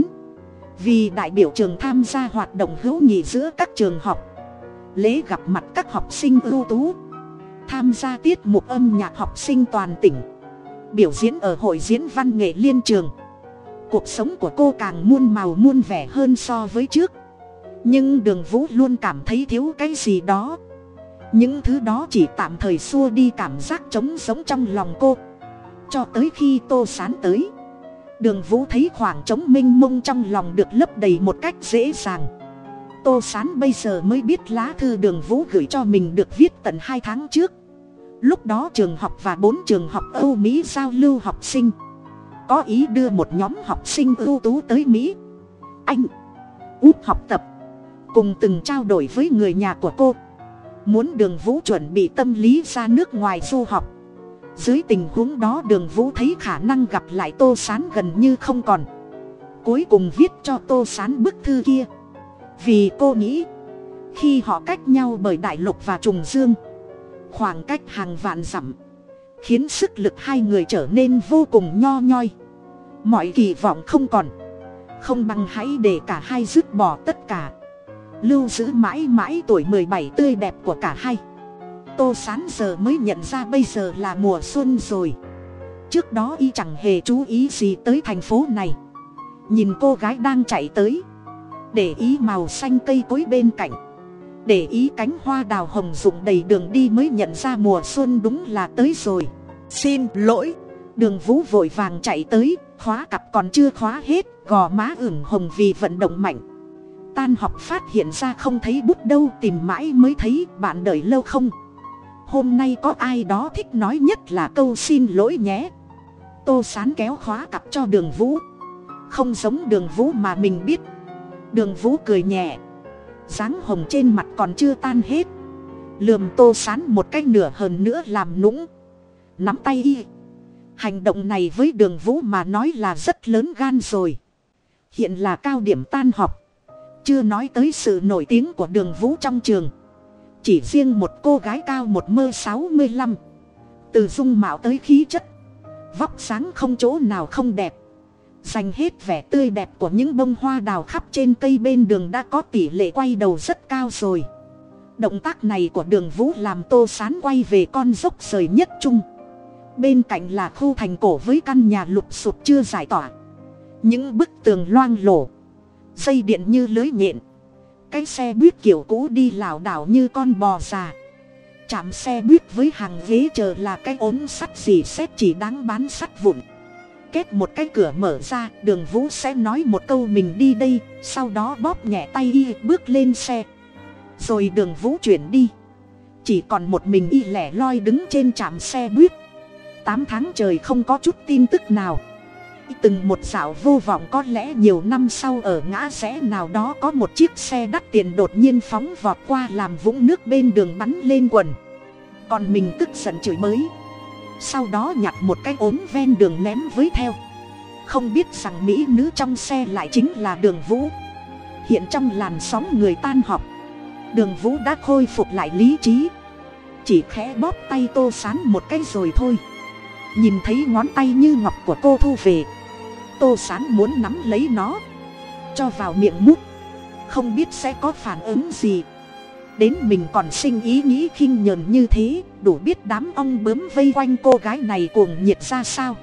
Vì đại biểu trường tham gia hoạt động hữu nghị giữa các trường học lễ gặp mặt các học sinh ưu tú tham gia tiết mục âm nhạc học sinh toàn tỉnh, biểu diễn ở hội diễn văn nghệ liên trường. Cuộc sống của cô càng muôn màu muôn vẻ hơn so với trước. Nhưng đường vũ luôn cảm thấy thiếu cái gì đó. Những thứ đó chỉ tạm thời xua đi cảm giác trống sống trong lòng cô. Cho tới khi tô sán tới, đường vũ thấy khoảng trống m i n h mông trong lòng được lấp đầy một cách dễ dàng. Tô sán bây giờ mới biết lá thư đường vũ gửi cho mình được viết tận hai tháng trước lúc đó trường học và bốn trường học âu mỹ giao lưu học sinh. Có ý đưa một nhóm học sinh ưu tú tới mỹ. Anh, út học tập. Cùng từng trao đổi với người nhà của cô. Muốn đường vũ chuẩn bị tâm lý ra nước ngoài du học. Dưới tình huống đó đường vũ thấy khả năng gặp lại tô s á n gần như không còn. Cuối cùng viết cho tô s á n bức thư kia. Vì cô nghĩ, khi họ cách nhau bởi đại lục và trùng dương khoảng cách hàng vạn dặm, khiến sức lực hai người trở nên vô cùng nho nhoi. Mọi kỳ vọng không còn, không bằng hãy để cả hai dứt bỏ tất cả, lưu giữ mãi mãi tuổi mười bảy tươi đẹp của cả hai. Tô sán giờ mới nhận ra bây giờ là mùa xuân rồi. Trước đó y chẳng hề chú ý gì tới thành phố này. Nhìn cô gái đang chạy tới, để ý màu xanh cây cối bên cạnh để ý cánh hoa đào hồng rụng đầy đường đi mới nhận ra mùa xuân đúng là tới rồi. Xin lỗi. Đường vũ vội vàng chạy tới, khóa cặp còn chưa khóa hết, gò má ửng hồng vì vận động mạnh. Tan học phát hiện ra không thấy bút đâu, tìm mãi mới thấy, bạn đợi lâu không? Hôm nay có ai đó thích nói nhất là câu xin lỗi nhé. Tô sán kéo khóa cặp cho đường vũ. Không giống đường vũ mà mình biết. Đường vũ cười nhẹ dáng hồng trên mặt còn chưa tan hết. Lườm tô sán một cách nửa hơn nữa làm nũng. Nắm tay y. Hành động này với đường vũ mà nói là rất lớn gan rồi. Hiện là cao điểm tan học. Chưa nói tới sự nổi tiếng của đường vũ trong trường. Chỉ riêng một cô gái cao một mơ sáu mươi lăm. Từ dung mạo tới khí chất. Vóc sáng không chỗ nào không đẹp dành hết vẻ tươi đẹp của những bông hoa đào khắp trên cây bên đường đã có tỷ lệ quay đầu rất cao rồi. Động tác này của đường vũ làm tô sán quay về con dốc rời nhất trung. Bên cạnh là khu thành cổ với căn nhà lụp sụp chưa giải tỏa. Những bức tường loang lổ, dây điện như lưới nhện. Cái xe buýt kiểu cũ đi lảo đảo như con bò già. Chạm xe buýt với hàng ghế chờ là cái ốm sắt gì xét chỉ đáng bán sắt vụn kết một cái cửa mở ra, đường vũ sẽ nói một câu mình đi đây, sau đó bóp nhẹ tay y, bước lên xe. Rồi đường vũ chuyển đi. Chỉ còn một mình y lẻ loi đứng trên trạm xe buýt. Tám tháng trời không có chút tin tức nào. Từng một dạo vô vọng có lẽ nhiều năm sau ở ngã rẽ nào đó có một chiếc xe đắt tiền đột nhiên phóng vọt qua làm vũng nước bên đường bắn lên quần. Còn mình tức giận chửi mới sau đó nhặt một cái ốm ven đường ném với theo. Không biết rằng mỹ nữ trong xe lại chính là đường vũ. Hiện trong làn sóng người tan học đường vũ đã khôi phục lại lý trí. Chỉ khẽ bóp tay tô sán một cái rồi thôi. Nhìn thấy ngón tay như ngọc của cô thu về, tô sán muốn nắm lấy nó, cho vào miệng mút. Không biết sẽ có phản ứng gì đến mình còn sinh ý nghĩ khinh nhờn như thế, đủ biết đám ong bướm vây quanh cô gái này cuồng nhiệt ra sao.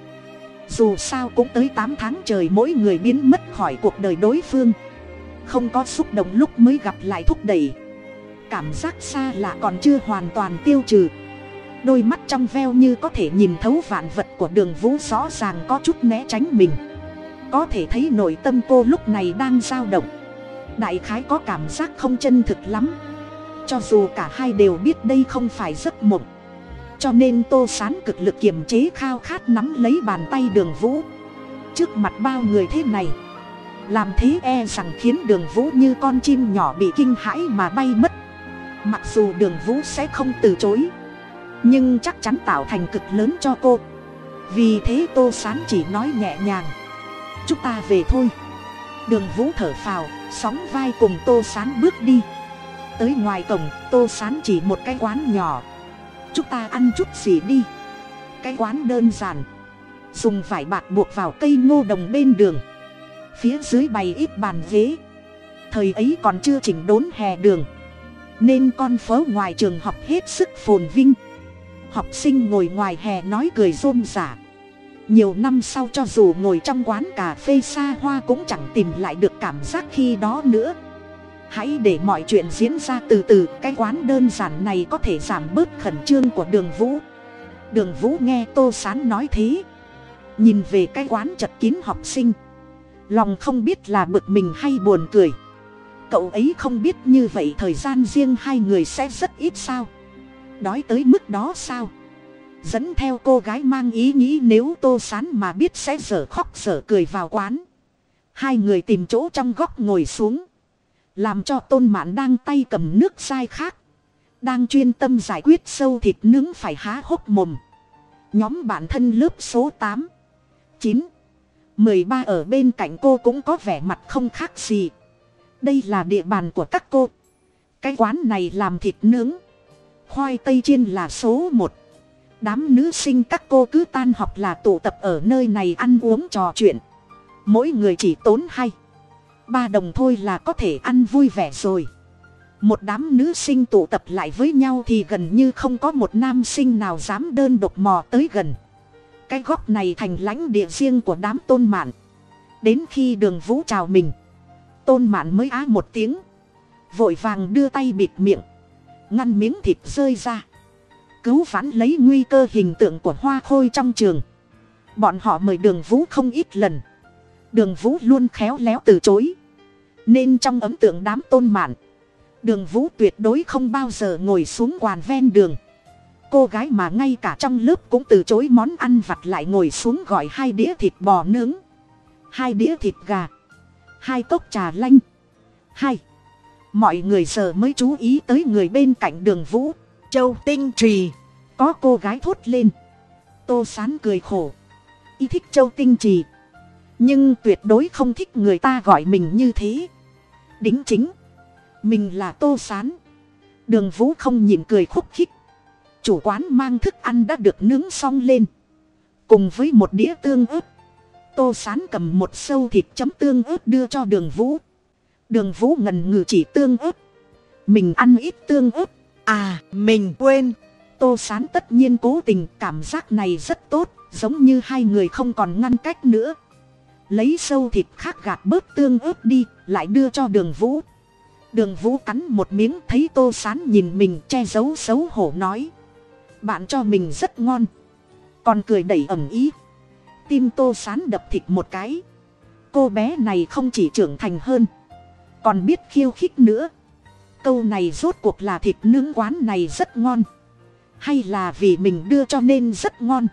Dù sao cũng tới tám tháng trời mỗi người biến mất khỏi cuộc đời đối phương. Không có xúc động lúc mới gặp lại thúc đẩy. Cảm giác xa lạ còn chưa hoàn toàn tiêu trừ. Đôi mắt trong veo như có thể nhìn thấu vạn vật của đường vũ rõ ràng có chút né tránh mình. Có thể thấy nội tâm cô lúc này đang dao động. Đại khái có cảm giác không chân thực lắm cho dù cả hai đều biết đây không phải giấc mộng. Cho nên tô sán cực lực kiềm chế khao khát nắm lấy bàn tay đường vũ. Trước mặt bao người thế này, làm thế e rằng khiến đường vũ như con chim nhỏ bị kinh hãi mà bay mất. Mặc dù đường vũ sẽ không từ chối, nhưng chắc chắn tạo thành cực lớn cho cô. Vì thế tô sán chỉ nói nhẹ nhàng, chúng ta về thôi. Đường vũ thở phào, sóng vai cùng tô sán bước đi tới ngoài cổng, tô sán chỉ một cái quán nhỏ. Chúng ta ăn chút gì đi. Cái quán đơn giản. Dùng vải bạc buộc vào cây ngô đồng bên đường. Phía dưới bày ít bàn ghế. Thời ấy còn chưa chỉnh đốn hè đường. Nên con phố ngoài trường học hết sức phồn vinh. Học sinh ngồi ngoài hè nói cười rôm rả. Nhiều năm sau cho dù ngồi trong quán cà phê xa hoa cũng chẳng tìm lại được cảm giác khi đó nữa hãy để mọi chuyện diễn ra từ từ, cái quán đơn giản này có thể giảm bớt khẩn trương của đường vũ. Đường vũ nghe tô sán nói thế, nhìn về cái quán chật kín học sinh. Lòng không biết là bực mình hay buồn cười. Cậu ấy không biết như vậy thời gian riêng hai người sẽ rất ít sao? Đói tới mức đó sao? Dẫn theo cô gái mang ý nghĩ nếu tô sán mà biết sẽ dở khóc dở cười vào quán. Hai người tìm chỗ trong góc ngồi xuống làm cho tôn mạn đang tay cầm nước sai khác, đang chuyên tâm giải quyết sâu thịt nướng phải há hốc mồm. Nhóm bản thân lớp số tám, chín, mười ba ở bên cạnh cô cũng có vẻ mặt không khác gì. Đây là địa bàn của các cô. Cái quán này làm thịt nướng. Khoai tây chiên là số một. Đám nữ sinh các cô cứ tan học là tụ tập ở nơi này ăn uống trò chuyện. Mỗi người chỉ tốn hay ba đồng thôi là có thể ăn vui vẻ rồi. Một đám nữ sinh tụ tập lại với nhau thì gần như không có một nam sinh nào dám đơn độc mò tới gần. Cái góc này thành lãnh địa riêng của đám tôn mạn. Đến khi đường vũ chào mình, tôn mạn mới á một tiếng, vội vàng đưa tay bịt miệng, ngăn miếng thịt rơi ra, cứu vãn lấy nguy cơ hình tượng của hoa khôi trong trường. Bọn họ mời đường vũ không ít lần. Đường vũ luôn khéo léo từ chối nên trong ấn tượng đám tôn mạn, đường vũ tuyệt đối không bao giờ ngồi xuống quàn ven đường. Cô gái mà ngay cả trong lớp cũng từ chối món ăn vặt lại ngồi xuống gọi hai đĩa thịt bò nướng, hai đĩa thịt gà, hai cốc trà lanh. Hai, mọi người giờ mới chú ý tới người bên cạnh đường vũ, Châu Tinh Trì. có cô gái thốt lên. Tô sán cười khổ. Y thích châu tinh trì. Nhưng tuyệt đối không thích người ta gọi mình như thế đính chính. Mình là tô sán. Đường vũ không nhìn cười khúc khích. Chủ quán mang thức ăn đã được nướng xong lên. Cùng với một đĩa tương ớt tô sán cầm một sâu thịt chấm tương ớt đưa cho đường vũ. Đường vũ ngần ngừ chỉ tương ớt. Mình ăn ít tương ớt. À, mình quên. tô sán tất nhiên cố tình cảm giác này rất tốt giống như hai người không còn ngăn cách nữa lấy sâu thịt khác gạt bớt tương ớt đi, lại đưa cho đường vũ. Đường vũ cắn một miếng thấy tô sán nhìn mình che giấu xấu hổ nói. Bạn cho mình rất ngon. Còn cười đẩy ẩm ý. Tim tô sán đập thịt một cái. Cô bé này không chỉ trưởng thành hơn, còn biết khiêu khích nữa. Câu này rốt cuộc là thịt nướng quán này rất ngon. Hay là vì mình đưa cho nên rất ngon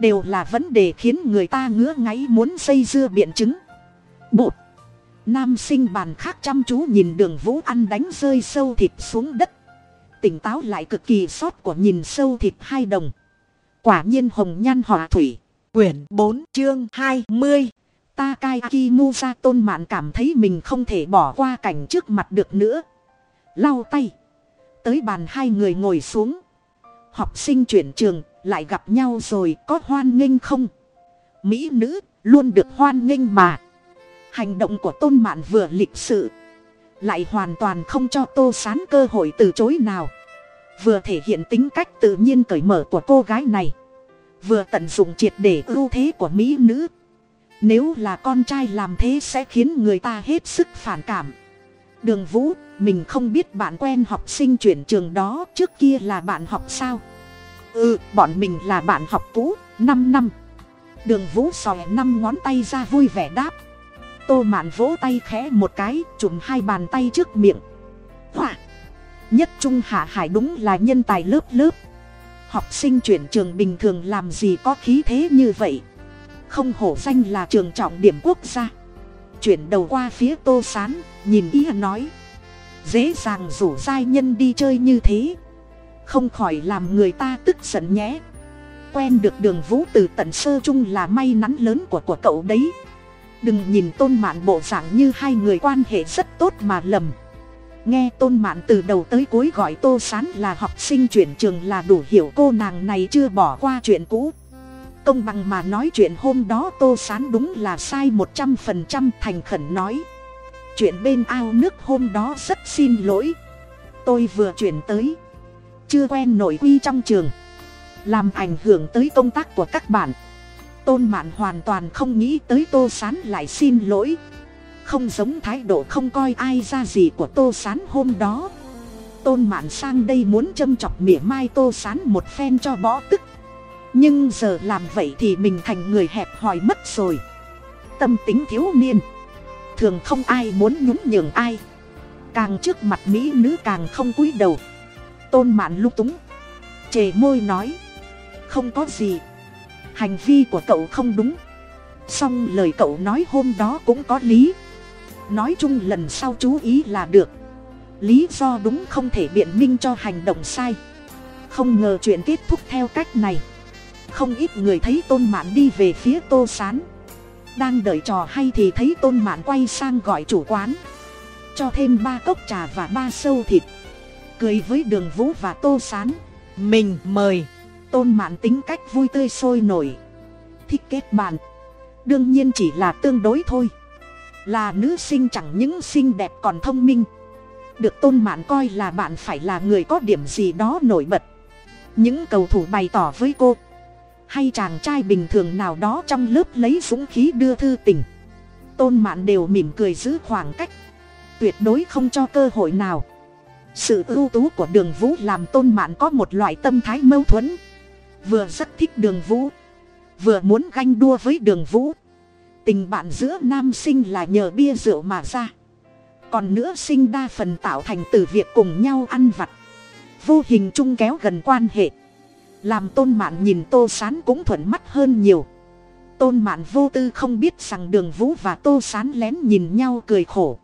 đều là vấn đề khiến người ta ngứa ngáy muốn xây dưa biện chứng Bụt nam sinh bàn khác chăm chú nhìn đường vũ ăn đánh rơi sâu thịt xuống đất tỉnh táo lại cực kỳ sót của nhìn sâu thịt hai đồng quả nhiên hồng nhan họa thủy Quyển bốn chương hai 20. mu Musa tôn mạn cảm thấy mình không thể bỏ qua cảnh trước mặt được nữa. Lau tay. Tới bàn hai người ngồi xuống. Học sinh chuyển trường, lại gặp nhau rồi có hoan nghênh không? Mỹ nữ, luôn được hoan nghênh mà. Hành động của tôn mạn vừa lịch sự. Lại hoàn toàn không cho tô sán cơ hội từ chối nào. Vừa thể hiện tính cách tự nhiên cởi mở của cô gái này. Vừa tận dụng triệt để ưu thế của Mỹ nữ. Nếu là con trai làm thế sẽ khiến người ta hết sức phản cảm. Đường Vũ, mình không biết bạn quen học sinh chuyển trường đó trước kia là bạn học sao? Ừ, bọn mình là bạn học cũ, năm năm. Đường Vũ sòi năm ngón tay ra vui vẻ đáp. Tô mạn vỗ tay khẽ một cái, chùm hai bàn tay trước miệng. hoa Nhất Trung Hạ Hải đúng là nhân tài lớp lớp. Học sinh chuyển trường bình thường làm gì có khí thế như vậy. Không hổ danh là trường trọng điểm quốc gia. Chuyển đầu qua phía tô sán, nhìn ý nói. Dễ dàng rủ giai nhân đi chơi như thế. Không khỏi làm người ta tức giận nhé. Quen được đường vũ từ tận sơ chung là may mắn lớn của của cậu đấy. Đừng nhìn tôn mạn bộ dạng như hai người quan hệ rất tốt mà lầm. Nghe tôn mạn từ đầu tới cuối gọi tô sán là học sinh chuyển trường là đủ hiểu cô nàng này chưa bỏ qua chuyện cũ công bằng mà nói chuyện hôm đó tô sán đúng là sai một trăm phần trăm thành khẩn nói chuyện bên ao nước hôm đó rất xin lỗi tôi vừa chuyển tới chưa quen nội quy trong trường, làm ảnh hưởng tới công tác của các bạn. Tôn mạn hoàn toàn không nghĩ tới tô sán lại xin lỗi. Không giống thái độ không coi ai ra gì của tô sán hôm đó. Tôn mạn sang đây muốn châm chọc mỉa mai tô sán một phen cho bó tức. Nhưng giờ làm vậy thì mình thành người hẹp hòi mất rồi. Tâm tính thiếu niên. Thường không ai muốn nhún nhường ai. Càng trước mặt mỹ nữ càng không cúi đầu tôn mạn lung túng. Chề môi nói, không có gì. Hành vi của cậu không đúng. Song lời cậu nói hôm đó cũng có lý. Nói chung lần sau chú ý là được. Lý do đúng không thể biện minh cho hành động sai. Không ngờ chuyện kết thúc theo cách này. Không ít người thấy tôn mạn đi về phía tô s á n đang đợi trò hay thì thấy tôn mạn quay sang gọi chủ quán. Cho thêm ba cốc trà và ba sâu thịt cười với đường vũ và tô s á n Mình mời. tôn mạn tính cách vui tươi sôi nổi. Thích kết bạn. Đương nhiên chỉ là tương đối thôi. Là nữ sinh chẳng những xinh đẹp còn thông minh. Được tôn mạn coi là bạn phải là người có điểm gì đó nổi bật. Những cầu thủ bày tỏ với cô. Hay chàng trai bình thường nào đó trong lớp lấy dũng khí đưa thư tình. Tôn mạn đều mỉm cười giữ khoảng cách. Tuyệt đối không cho cơ hội nào sự ưu tú của đường vũ làm tôn mạn có một loại tâm thái mâu thuẫn. Vừa rất thích đường vũ, vừa muốn ganh đua với đường vũ. Tình bạn giữa nam sinh là nhờ bia rượu mà ra. Còn nữa sinh đa phần tạo thành từ việc cùng nhau ăn vặt. Vô hình chung kéo gần quan hệ. Làm tôn mạn nhìn tô sán cũng thuận mắt hơn nhiều. Tôn mạn vô tư không biết rằng đường vũ và tô sán lén nhìn nhau cười khổ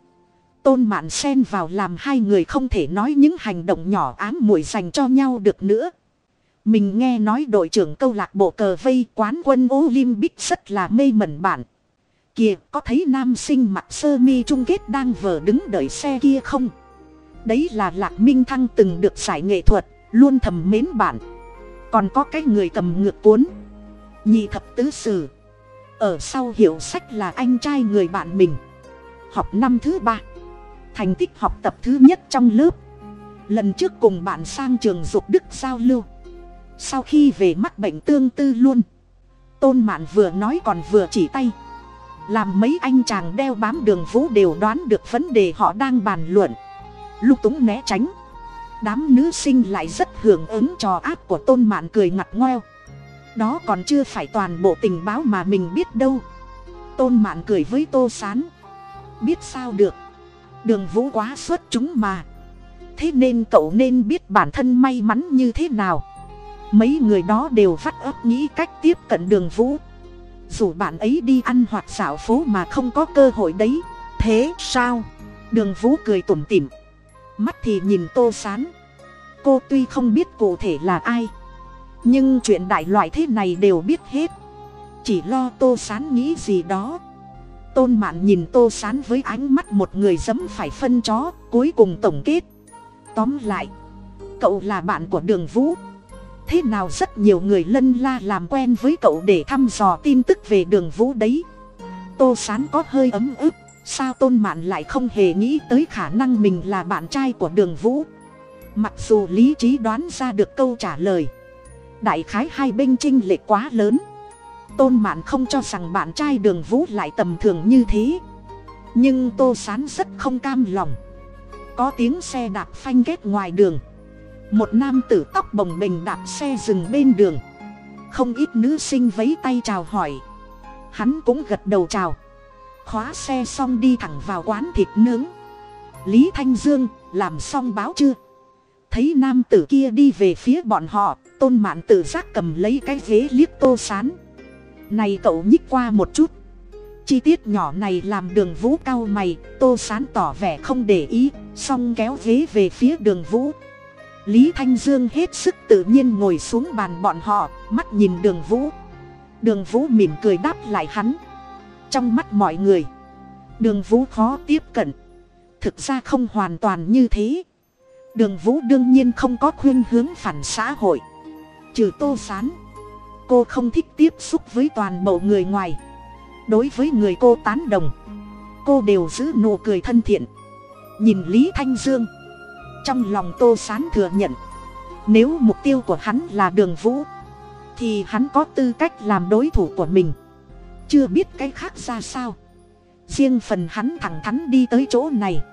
tôn mạn xen vào làm hai người không thể nói những hành động nhỏ ám muội dành cho nhau được nữa. Mình nghe nói đội trưởng câu lạc bộ cờ vây quán quân olympic rất là mê mẩn bạn. Kìa, có thấy nam sinh mặc sơ mi chung kết đang vờ đứng đợi xe kia không? Đấy là lạc minh thăng từng được giải nghệ thuật, luôn thầm mến bạn. Còn có cái người cầm ngược cuốn, nhị thập tứ sử. Ở sau hiệu sách là anh trai người bạn mình. Học năm thứ ba thành tích học tập thứ nhất trong lớp. Lần trước cùng bạn sang trường dục đức giao lưu. Sau khi về mắc bệnh tương tư luôn. Tôn mạn vừa nói còn vừa chỉ tay. Làm mấy anh chàng đeo bám đường vũ đều đoán được vấn đề họ đang bàn luận. Lúc túng né tránh, đám nữ sinh lại rất hưởng ứng trò áp của tôn mạn cười ngặt ngoeo. Đó còn chưa phải toàn bộ tình báo mà mình biết đâu. Tôn mạn cười với tô s á n biết sao được? Đường vũ quá xuất chúng mà. Thế nên cậu nên biết bản thân may mắn như thế nào. Mấy người đó đều vắt ấp nghĩ cách tiếp cận đường vũ. Dù bạn ấy đi ăn hoặc dạo phố mà không có cơ hội đấy. Thế sao? Đường vũ cười tủm tỉm. Mắt thì nhìn tô sán. Cô tuy không biết cụ thể là ai, nhưng chuyện đại loại thế này đều biết hết. Chỉ lo tô sán nghĩ gì đó tôn mạn nhìn tô sán với ánh mắt một người dẫm phải phân chó, cuối cùng tổng kết. Tóm lại, cậu là bạn của đường vũ. Thế nào rất nhiều người lân la làm quen với cậu để thăm dò tin tức về đường vũ đấy. Tô sán có hơi ấm ức, sao tôn mạn lại không hề nghĩ tới khả năng mình là bạn trai của đường vũ? Mặc dù lý trí đoán ra được câu trả lời, đại khái hai bên chinh lệ quá lớn tôn mạn không cho rằng bạn trai đường vũ lại tầm thường như thế. Nhưng tô sán rất không cam lòng. Có tiếng xe đạp phanh kết ngoài đường. Một nam tử tóc bồng bềnh đạp xe dừng bên đường. Không ít nữ sinh vấy tay chào hỏi. Hắn cũng gật đầu chào. Khóa xe xong đi thẳng vào quán thịt nướng. Lý thanh dương, làm xong báo chưa? Thấy nam tử kia đi về phía bọn họ, tôn mạn tự giác cầm lấy cái ghế liếc tô sán này cậu nhích qua một chút. Chi tiết nhỏ này làm đường vũ cao mày, tô sán tỏ vẻ không để ý, xong kéo ghế về phía đường vũ. Lý thanh dương hết sức tự nhiên ngồi xuống bàn bọn họ, mắt nhìn đường vũ. Đường vũ mỉm cười đáp lại hắn. Trong mắt mọi người, đường vũ khó tiếp cận. Thực ra không hoàn toàn như thế. Đường vũ đương nhiên không có khuyên hướng phản xã hội. Trừ tô sán cô không thích tiếp xúc với toàn bộ người ngoài. Đối với người cô tán đồng, cô đều giữ nụ cười thân thiện. Nhìn lý thanh dương, trong lòng tô sán thừa nhận, nếu mục tiêu của hắn là đường vũ, thì hắn có tư cách làm đối thủ của mình. Chưa biết cái khác ra sao. Riêng phần hắn thẳng thắn đi tới chỗ này,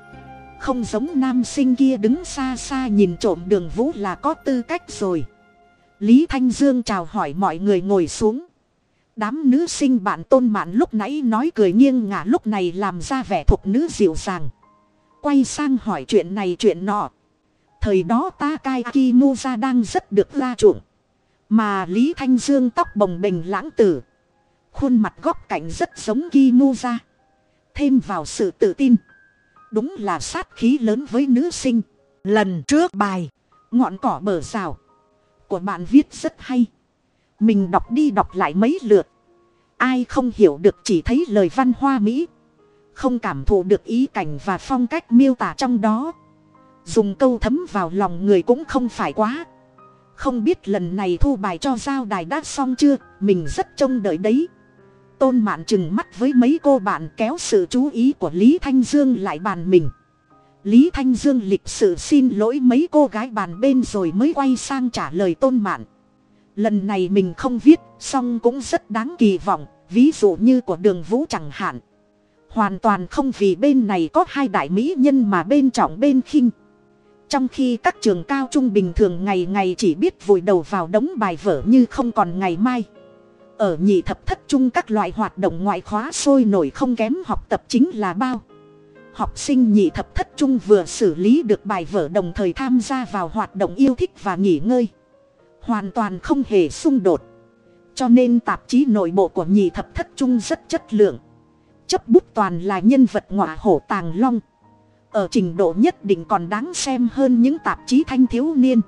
không giống nam sinh kia đứng xa xa nhìn trộm đường vũ là có tư cách rồi lý thanh dương chào hỏi mọi người ngồi xuống. Đám nữ sinh bạn tôn mạn lúc nãy nói cười nghiêng ngả lúc này làm ra vẻ thuộc nữ dịu dàng. Quay sang hỏi chuyện này chuyện nọ. Thời đó ta cai kimuza đang rất được la chuộng. Mà lý thanh dương tóc bồng bềnh lãng tử. Khuôn mặt góc cạnh rất giống kimuza thêm vào sự tự tin. Đúng là sát khí lớn với nữ sinh. Lần trước bài, ngọn cỏ bờ rào của bạn viết rất hay. Mình đọc đi đọc lại mấy lượt. Ai không hiểu được chỉ thấy lời văn hoa mỹ. Không cảm thụ được ý cảnh và phong cách miêu tả trong đó. Dùng câu thấm vào lòng người cũng không phải quá. Không biết lần này thu bài cho giao đài đã xong chưa, mình rất trông đợi đấy. Tôn mạn chừng mắt với mấy cô bạn kéo sự chú ý của lý thanh dương lại bàn mình lý thanh dương lịch sự xin lỗi mấy cô gái bàn bên rồi mới quay sang trả lời tôn mạn. Lần này mình không viết, song cũng rất đáng kỳ vọng, ví dụ như của đường vũ chẳng hạn. Hoàn toàn không vì bên này có hai đại mỹ nhân mà bên trọng bên khinh. Trong khi các trường cao trung bình thường ngày ngày chỉ biết vùi đầu vào đống bài vở như không còn ngày mai. Ở nhị thập thất trung các loại hoạt động ngoại khóa sôi nổi không kém học tập chính là bao học sinh nhị thập thất trung vừa xử lý được bài vở đồng thời tham gia vào hoạt động yêu thích và nghỉ ngơi. Hoàn toàn không hề xung đột. Cho nên tạp chí nội bộ của nhị thập thất trung rất chất lượng. Chấp bút toàn là nhân vật ngọa hổ tàng long. Ở trình độ nhất định còn đáng xem hơn những tạp chí thanh thiếu niên.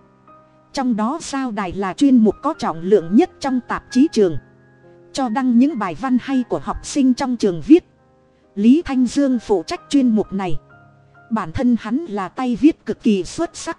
Trong đó sao đài là chuyên mục có trọng lượng nhất trong tạp chí trường. Cho đăng những bài văn hay của học sinh trong trường viết lý thanh dương phụ trách chuyên mục này. Bản thân hắn là tay viết cực kỳ xuất sắc.